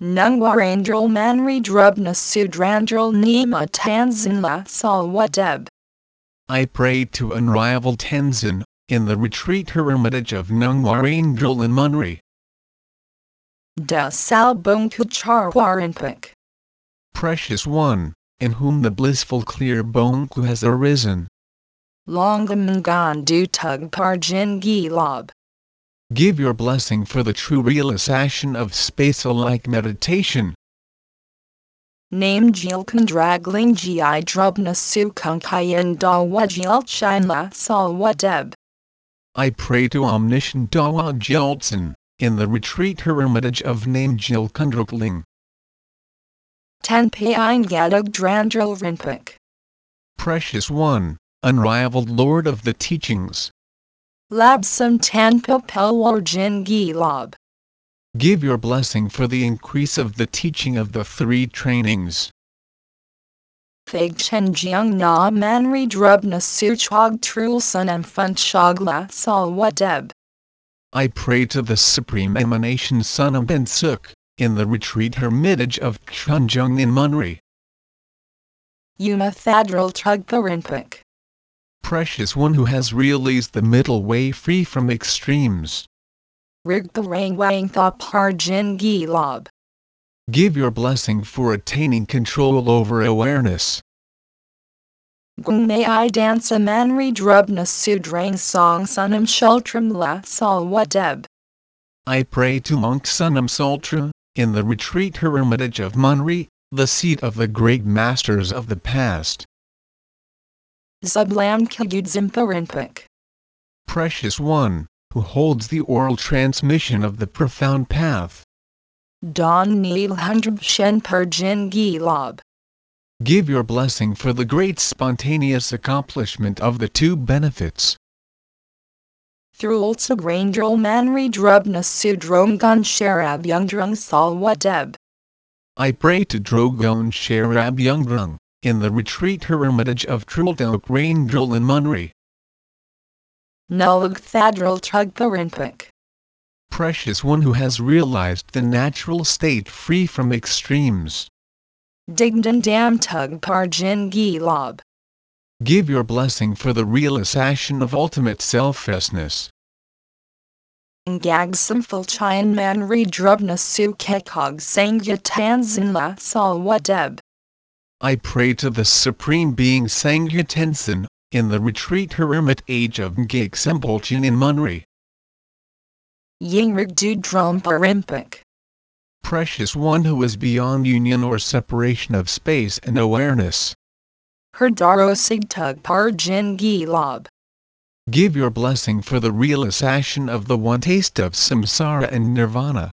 Speaker 1: Nungwarandral man redrubna sudrandral nima tanzin la salwadeb.
Speaker 3: I pray to unrivaled Tenzin, in the retreat hermitage of Nungwarangel in Munri.
Speaker 1: Da salbung kuchar warinpik.
Speaker 3: Precious one, in whom the blissful clear Bonku has arisen.
Speaker 1: Longamangan du tug parjin gilob.
Speaker 3: Give your blessing for the true realization of space-alike meditation.
Speaker 1: Name Jilkan Dragling Gi Drubna Sukunkayan Dawa Jil Shinla Salwa Deb.
Speaker 3: I pray to omniscient Dawa Jeltsin, in the retreat hermitage of name Jilkundrukling.
Speaker 1: Ten Pain Gadog Drandril Rinpik.
Speaker 3: Precious One, unrivaled Lord of the teachings.
Speaker 1: Labsam Tanpa Pelwar Jin Gilab.
Speaker 3: Give your blessing for the increase of the teaching of the three trainings.
Speaker 1: Fig Chen Jiang Na Manri Drubna Suchog Trulsan and Funchogla Salwa Deb.
Speaker 3: I pray to the Supreme Emanation Son of Bensuk, in the retreat hermitage of Chunjung in Munri.
Speaker 1: Yuma Thadral Tugpa Rinpik.
Speaker 3: Precious One who has realized the middle way free from extremes.
Speaker 1: Rigpa Rang Wang Tha Par Jin Gilab.
Speaker 3: Give your blessing for attaining control over awareness.
Speaker 1: Gung May I dance a manri drubna sudrang song sunam shultram la salwa deb.
Speaker 3: I pray to Monk Sunam Sultra, in the retreat hermitage of Munri, the seat of the great masters of the past.
Speaker 1: Zublam Kagud Zimparinpik.
Speaker 3: Precious One, who holds the oral transmission of the profound path.
Speaker 1: Don Neil Hundrab Shen Per Jin Gilab.
Speaker 3: Give your blessing for the great spontaneous accomplishment of the two benefits.
Speaker 1: Through Ulsa Grandrel Manri Drubna Sudrom Gun Sharab Youngdrung Salwa Deb.
Speaker 3: I pray to Drogon Sharab Yungdrung, in the retreat hermitage of Trultok Rangel in Munri.
Speaker 1: Nulg Thadral Tugparinpik.
Speaker 3: Precious one who has realized the natural state free from extremes.
Speaker 1: Digdan Dam Tug Par Jin Gilab.
Speaker 3: Give your blessing for the realization of ultimate selflessness.
Speaker 1: Ngagsam Fulchayan Manri Drubna Sukekog Sangya Tanzin Salwa Deb.
Speaker 3: I pray to the Supreme Being Sangya Tenzin, in the retreat hermit age of Ngak Sempolchin in Munri.
Speaker 1: Yingrig Du Drum Parimpic.
Speaker 3: Precious one who is beyond union or separation of space and awareness.
Speaker 1: Herdaro Sigtug Par Jin Gilab.
Speaker 3: Give your blessing for the realization of the one taste of samsara and nirvana.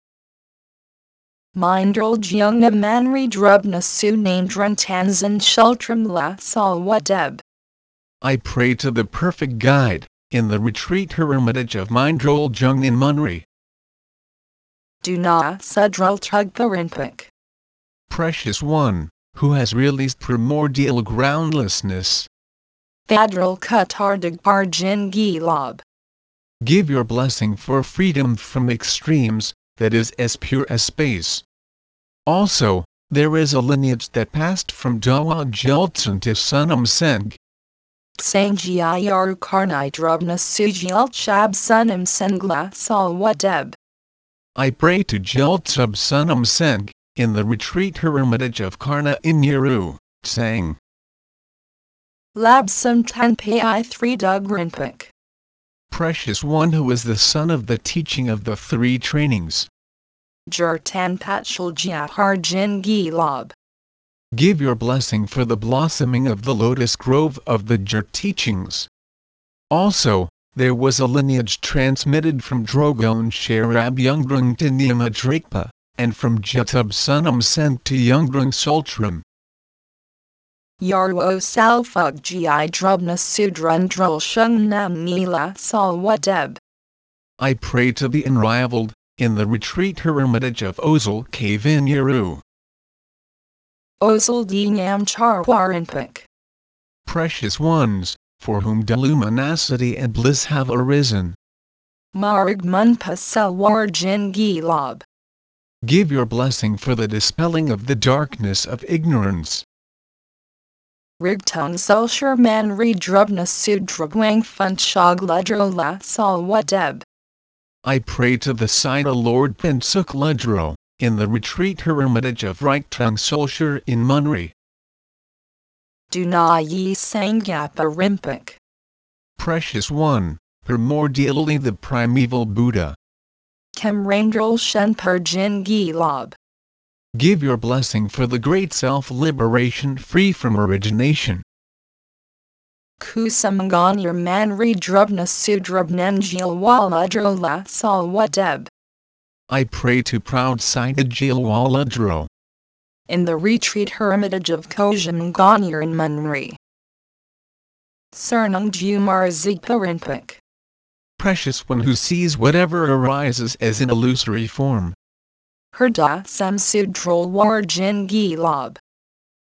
Speaker 1: Mindrol Jungna Manri Drubna Su Namedrun Tanzan Shultram La Salwa Deb.
Speaker 3: I pray to the perfect guide, in the retreat hermitage of Mindrol Jung in Munri.
Speaker 1: Duna Sudral Tugparinpik.
Speaker 3: Precious one, who has released primordial groundlessness.
Speaker 1: Thadral Katardig Par Jin Gilab.
Speaker 3: Give your blessing for freedom from extremes, that is as pure as space. Also, there is a lineage that passed from Dawa Jeltsin to Sunam Seng.
Speaker 1: Sangji Ayaru Karnai Drubna Sujil Shab Sunam Sengla Salwa Deb.
Speaker 3: I pray to Jeltsub Sunam Seng, in the retreat hermitage of Karna in Yeru, saying,
Speaker 1: Labsam Tanpai 3 Dug Rinpik.
Speaker 3: Precious one who is the son of the teaching of the three trainings.
Speaker 1: Jurtan Patchul Jahar Jin Gilab.
Speaker 3: Give your blessing for the blossoming of the lotus grove of the Jur teachings. Also, there was a lineage transmitted from Drogon Sharab Youngrung to Nima Drakpa, and from Jutub Sunam sent to Youngrung Sultram.
Speaker 1: Yarwo Salfug Gi Drubna Sudrun Nam Nila Salwa Deb.
Speaker 3: I pray to be unrivaled, in the retreat hermitage of Ozil Cave in Yeru.
Speaker 1: Ozil Dinam Charwarinpik.
Speaker 3: Precious ones, for whom deluminosity and bliss have arisen.
Speaker 1: Marg Munpa Selwar Jin Gilab.
Speaker 3: Give your blessing for the dispelling of the darkness of ignorance.
Speaker 1: Rigtung Sulshur Manri Drubna Sudrabwang Funchog Ludro La Salwa Deb.
Speaker 3: I pray to the Sida Lord Pensuk Ludro, in the retreat hermitage of Reichtung Sulshur in Munri.
Speaker 1: Duna Yi Sangyapa Rimpik.
Speaker 3: Precious one, primordially the primeval Buddha.
Speaker 1: Kemrandrol Shen Per Jin Gilab.
Speaker 3: Give your blessing for the great self-liberation free from origination.
Speaker 1: Kusamganir manri drubna sudrabnenjil waladrola salwadeb.
Speaker 3: I pray to proud-sighted Jilwaladro.
Speaker 1: In the retreat hermitage of Kojamganir in Munri. Sernung Jumar Zigparinpik.
Speaker 3: Precious one who sees whatever arises as an illusory form.
Speaker 1: Herda Samsudrol Warjin Gilab.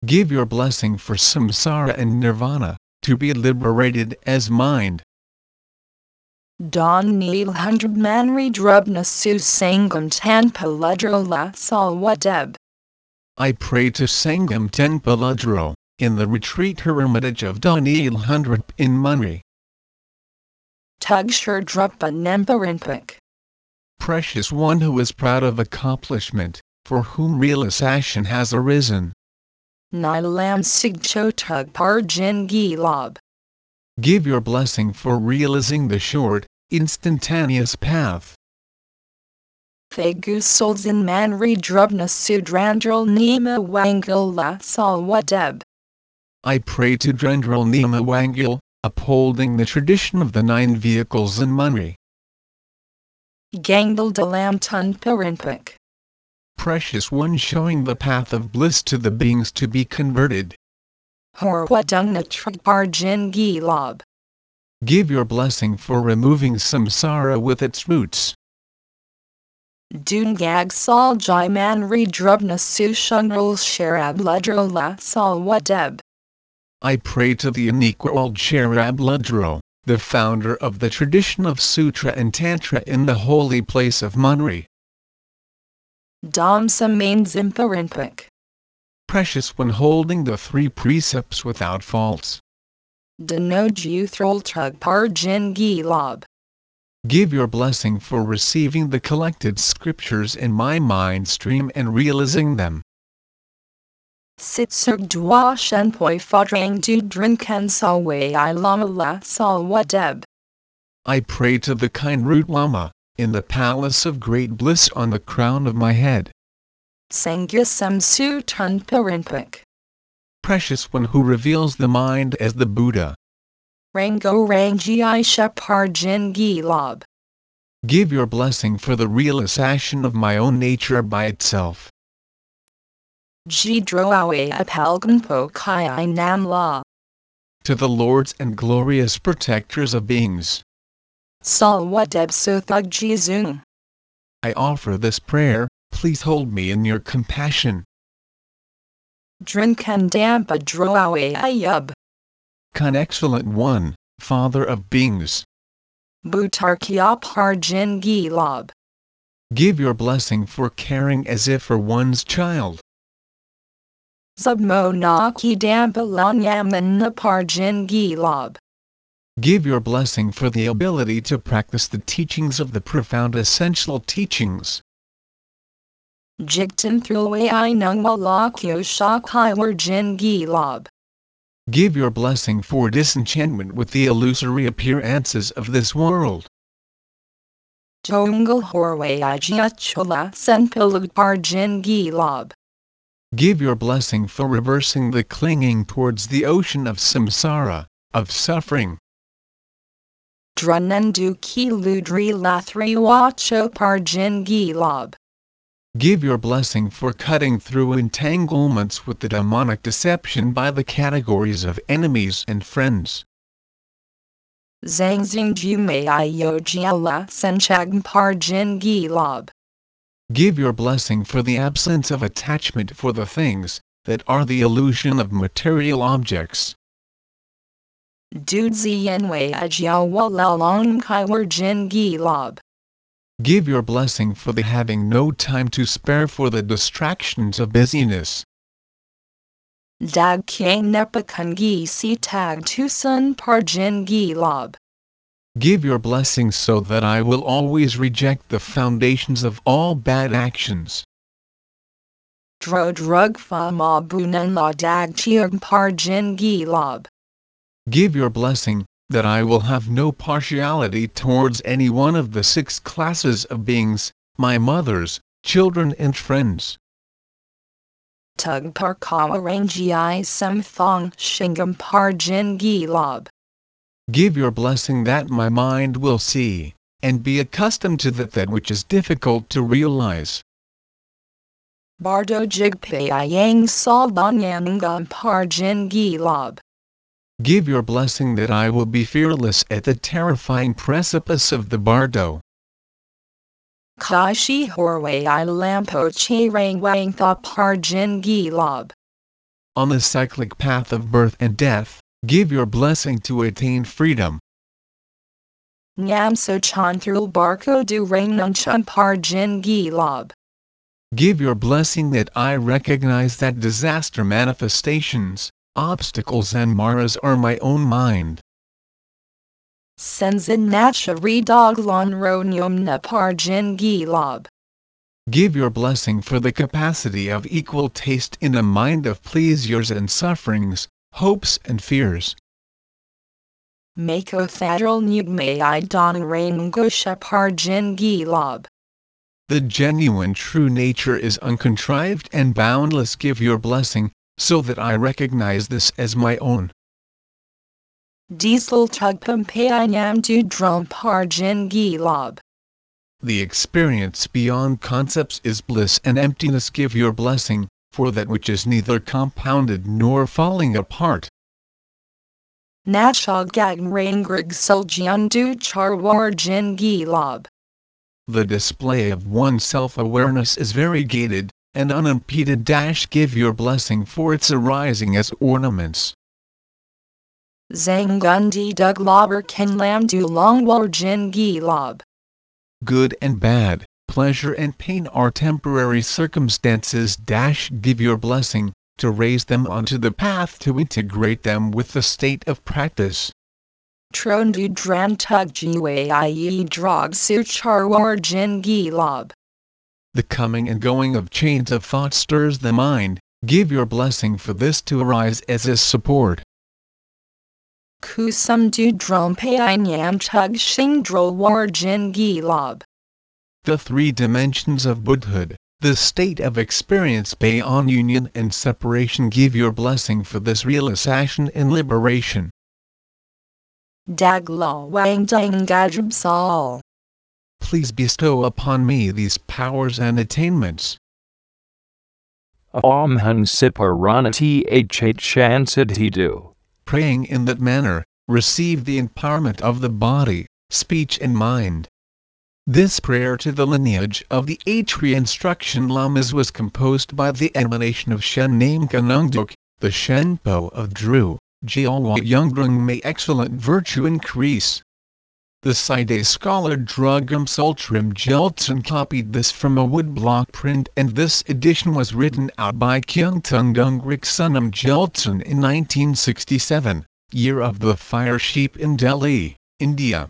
Speaker 3: Give your blessing for samsara and nirvana, to be liberated as mind.
Speaker 1: Don Neil Hundred Manri Drubna Su Sangam Tanpa Ludrola Salwadeb.
Speaker 3: I pray to Sangam Tenpaladro, in the retreat hermitage of Donil Hundred in Munri.
Speaker 1: Tugshur Drupa Nemparinpik.
Speaker 3: Precious one who is proud of accomplishment, for whom realization has arisen.
Speaker 1: Nilam Sigcho Tug Parjin Gilab.
Speaker 3: Give your blessing for realizing the short, instantaneous path.
Speaker 1: Fagu Solzin Manri Drubna Sudrandral Nima Wangala Salwadeb.
Speaker 3: I pray to Drendral Nima Wangil, upholding the tradition of the nine vehicles in Munri.
Speaker 1: Gangal Dalam Tunparinpik.
Speaker 3: Precious one showing the path of bliss to the beings to be converted.
Speaker 1: Horwadungna Tragparjin Gilab.
Speaker 3: Give your blessing for removing samsara with its roots.
Speaker 1: Dungag Sal Manri Drubna Sushungrul Sharab Ludrola Salwadeb.
Speaker 3: I pray to the unequaled Sharab Ludro, the founder of the tradition of Sutra and Tantra in the holy place of Munri.
Speaker 1: Dam Samain Zimparinpik.
Speaker 3: Precious when holding the three precepts without faults.
Speaker 1: Denoju Throltrug Parjin Gilab.
Speaker 3: Give your blessing for receiving the collected scriptures in my mind stream and realizing them.
Speaker 1: Sitsug Dwa Shenpoi Fadrang Du Drinkan Salwe I Lama La Salwadeb.
Speaker 3: I pray to the kind root Lama, in the palace of great bliss on the crown of my head.
Speaker 1: Sangyasam Su Tunparinpik.
Speaker 3: Precious one who reveals the mind as the Buddha.
Speaker 1: Rango Rangi Aisha Parjin Gilab.
Speaker 3: Give your blessing for the realization of my own nature by itself.
Speaker 1: Jidroawe Apalganpo Kai Nam La.
Speaker 3: To the lords and glorious protectors of beings,
Speaker 1: Salwadeb Sothug Jizung.
Speaker 3: I offer this prayer, please hold me in your compassion.
Speaker 1: Drinkan Dampa Droawe Ayub.
Speaker 3: Con excellent one, Father of beings,
Speaker 1: Butarkia Parjin Gilab.
Speaker 3: give your blessing for caring as if for one's child.
Speaker 1: Zubmo Naki Dampa Lanyaman Parjin Gilab.
Speaker 3: Give your blessing for the ability to practice the teachings of the profound essential teachings.
Speaker 1: Jigtan Thulwe I Nung Malakyo Shakai Jin Gilab.
Speaker 3: Give your blessing for disenchantment with the illusory appearances of this world.
Speaker 1: Tongal Horwe Ijiachola Senpilug Parjin Gilab.
Speaker 3: Give your blessing for reversing the clinging towards the ocean of samsara, of suffering.
Speaker 1: Drunendu Ki Ludri Lathri Wacho Parjin Gilab.
Speaker 3: Give your blessing for cutting through entanglements with the demonic deception by the categories of enemies and friends.
Speaker 1: Zangzing Jume Iyojiala Senchag Parjin Gilab.
Speaker 3: Give your blessing for the absence of attachment for the things that are the illusion of material objects.
Speaker 1: Dudzi Yenwe Ajiawala Long Kaiwer Jin Gilab.
Speaker 3: Give your blessing for the having no time to spare for the distractions of busyness.
Speaker 1: Dag Kang Nepakungi Si Tag Tusun Parjin Gilab.
Speaker 3: Give your blessing so that I will always reject the foundations of all bad actions.
Speaker 1: Dro Drug Fa Ma Bunan La Dag Chiang Parjin Gilab.
Speaker 3: Give your blessing that I will have no partiality towards any one of the six classes of beings, my mothers, children and friends.
Speaker 1: tug parkawa rangi i sam thong shingam parjin gilob.
Speaker 3: Give your blessing that my mind will see, and be accustomed to that that which is difficult to realize.
Speaker 1: Bardo jigpe yang salbanyangam parjin gilob.
Speaker 3: Give your blessing that I will be fearless at the terrifying precipice of the bardo.
Speaker 1: Kai shi horway i lampo che rang wang tha parjin gilob.
Speaker 3: On the cyclic path of birth and death, give your blessing to attain freedom.
Speaker 1: Nyam so chan through barco du rang nung chun parjin gilob.
Speaker 3: Give your blessing that I recognize that disaster manifestations, obstacles and maras are my own mind.
Speaker 1: Senzin nacha redog lon ro nyom na parjin gilob.
Speaker 3: Give your blessing for the capacity of equal taste in a mind of pleasures and sufferings, hopes and fears.
Speaker 1: Mako thadral nugme i don rain gosha parjin gilob.
Speaker 3: The genuine true nature is uncontrived and boundless. Give your blessing, so that I recognize this as my own.
Speaker 1: Diesel tug nyam du drum parjin gilob.
Speaker 3: The experience beyond concepts is bliss and emptiness. Give your blessing, for that which is neither compounded nor falling apart.
Speaker 1: Nachal gag rangrig suljian du charwar jin gilob.
Speaker 3: The display of one's self-awareness is variegated and unimpeded. Dash give your blessing for its arising as ornaments.
Speaker 1: Zangundi dug lobber ken lam du long war jin gilob.
Speaker 3: Good and bad, pleasure and pain are temporary circumstances. Dash give your blessing, to raise them onto the path to integrate them with the state of practice.
Speaker 1: Tron du dran tug jiwe ie drog su charwar jin gilob.
Speaker 3: The coming and going of chains of thought stirs the mind. Give your blessing for this to arise as a support.
Speaker 1: Kusum du drum pei nyam tug shing dro war jin gilob.
Speaker 3: The three dimensions of Buddhahood, the state of experience beyond union and separation. Give your blessing for this realization and liberation.
Speaker 1: Dag lo wang dang gadrib sol.
Speaker 3: Please bestow upon me these powers and attainments.
Speaker 2: Om Hun Sipurana Th Chansiddhidu.
Speaker 3: Praying in that manner, receive the empowerment of the body, speech and mind. This prayer to the lineage of the Atri instruction lamas was composed by the emanation of Shen named Kanungduk, the Shenpo of Dru, Gyalwa Yungdrung may excellent virtue increase. The Side scholar Drugam Sultrim Jeltsin copied this from a woodblock print and this edition was written out by Kyungtung Dungrik Sunam Jeltsin in 1967, year of the fire sheep in Delhi, India.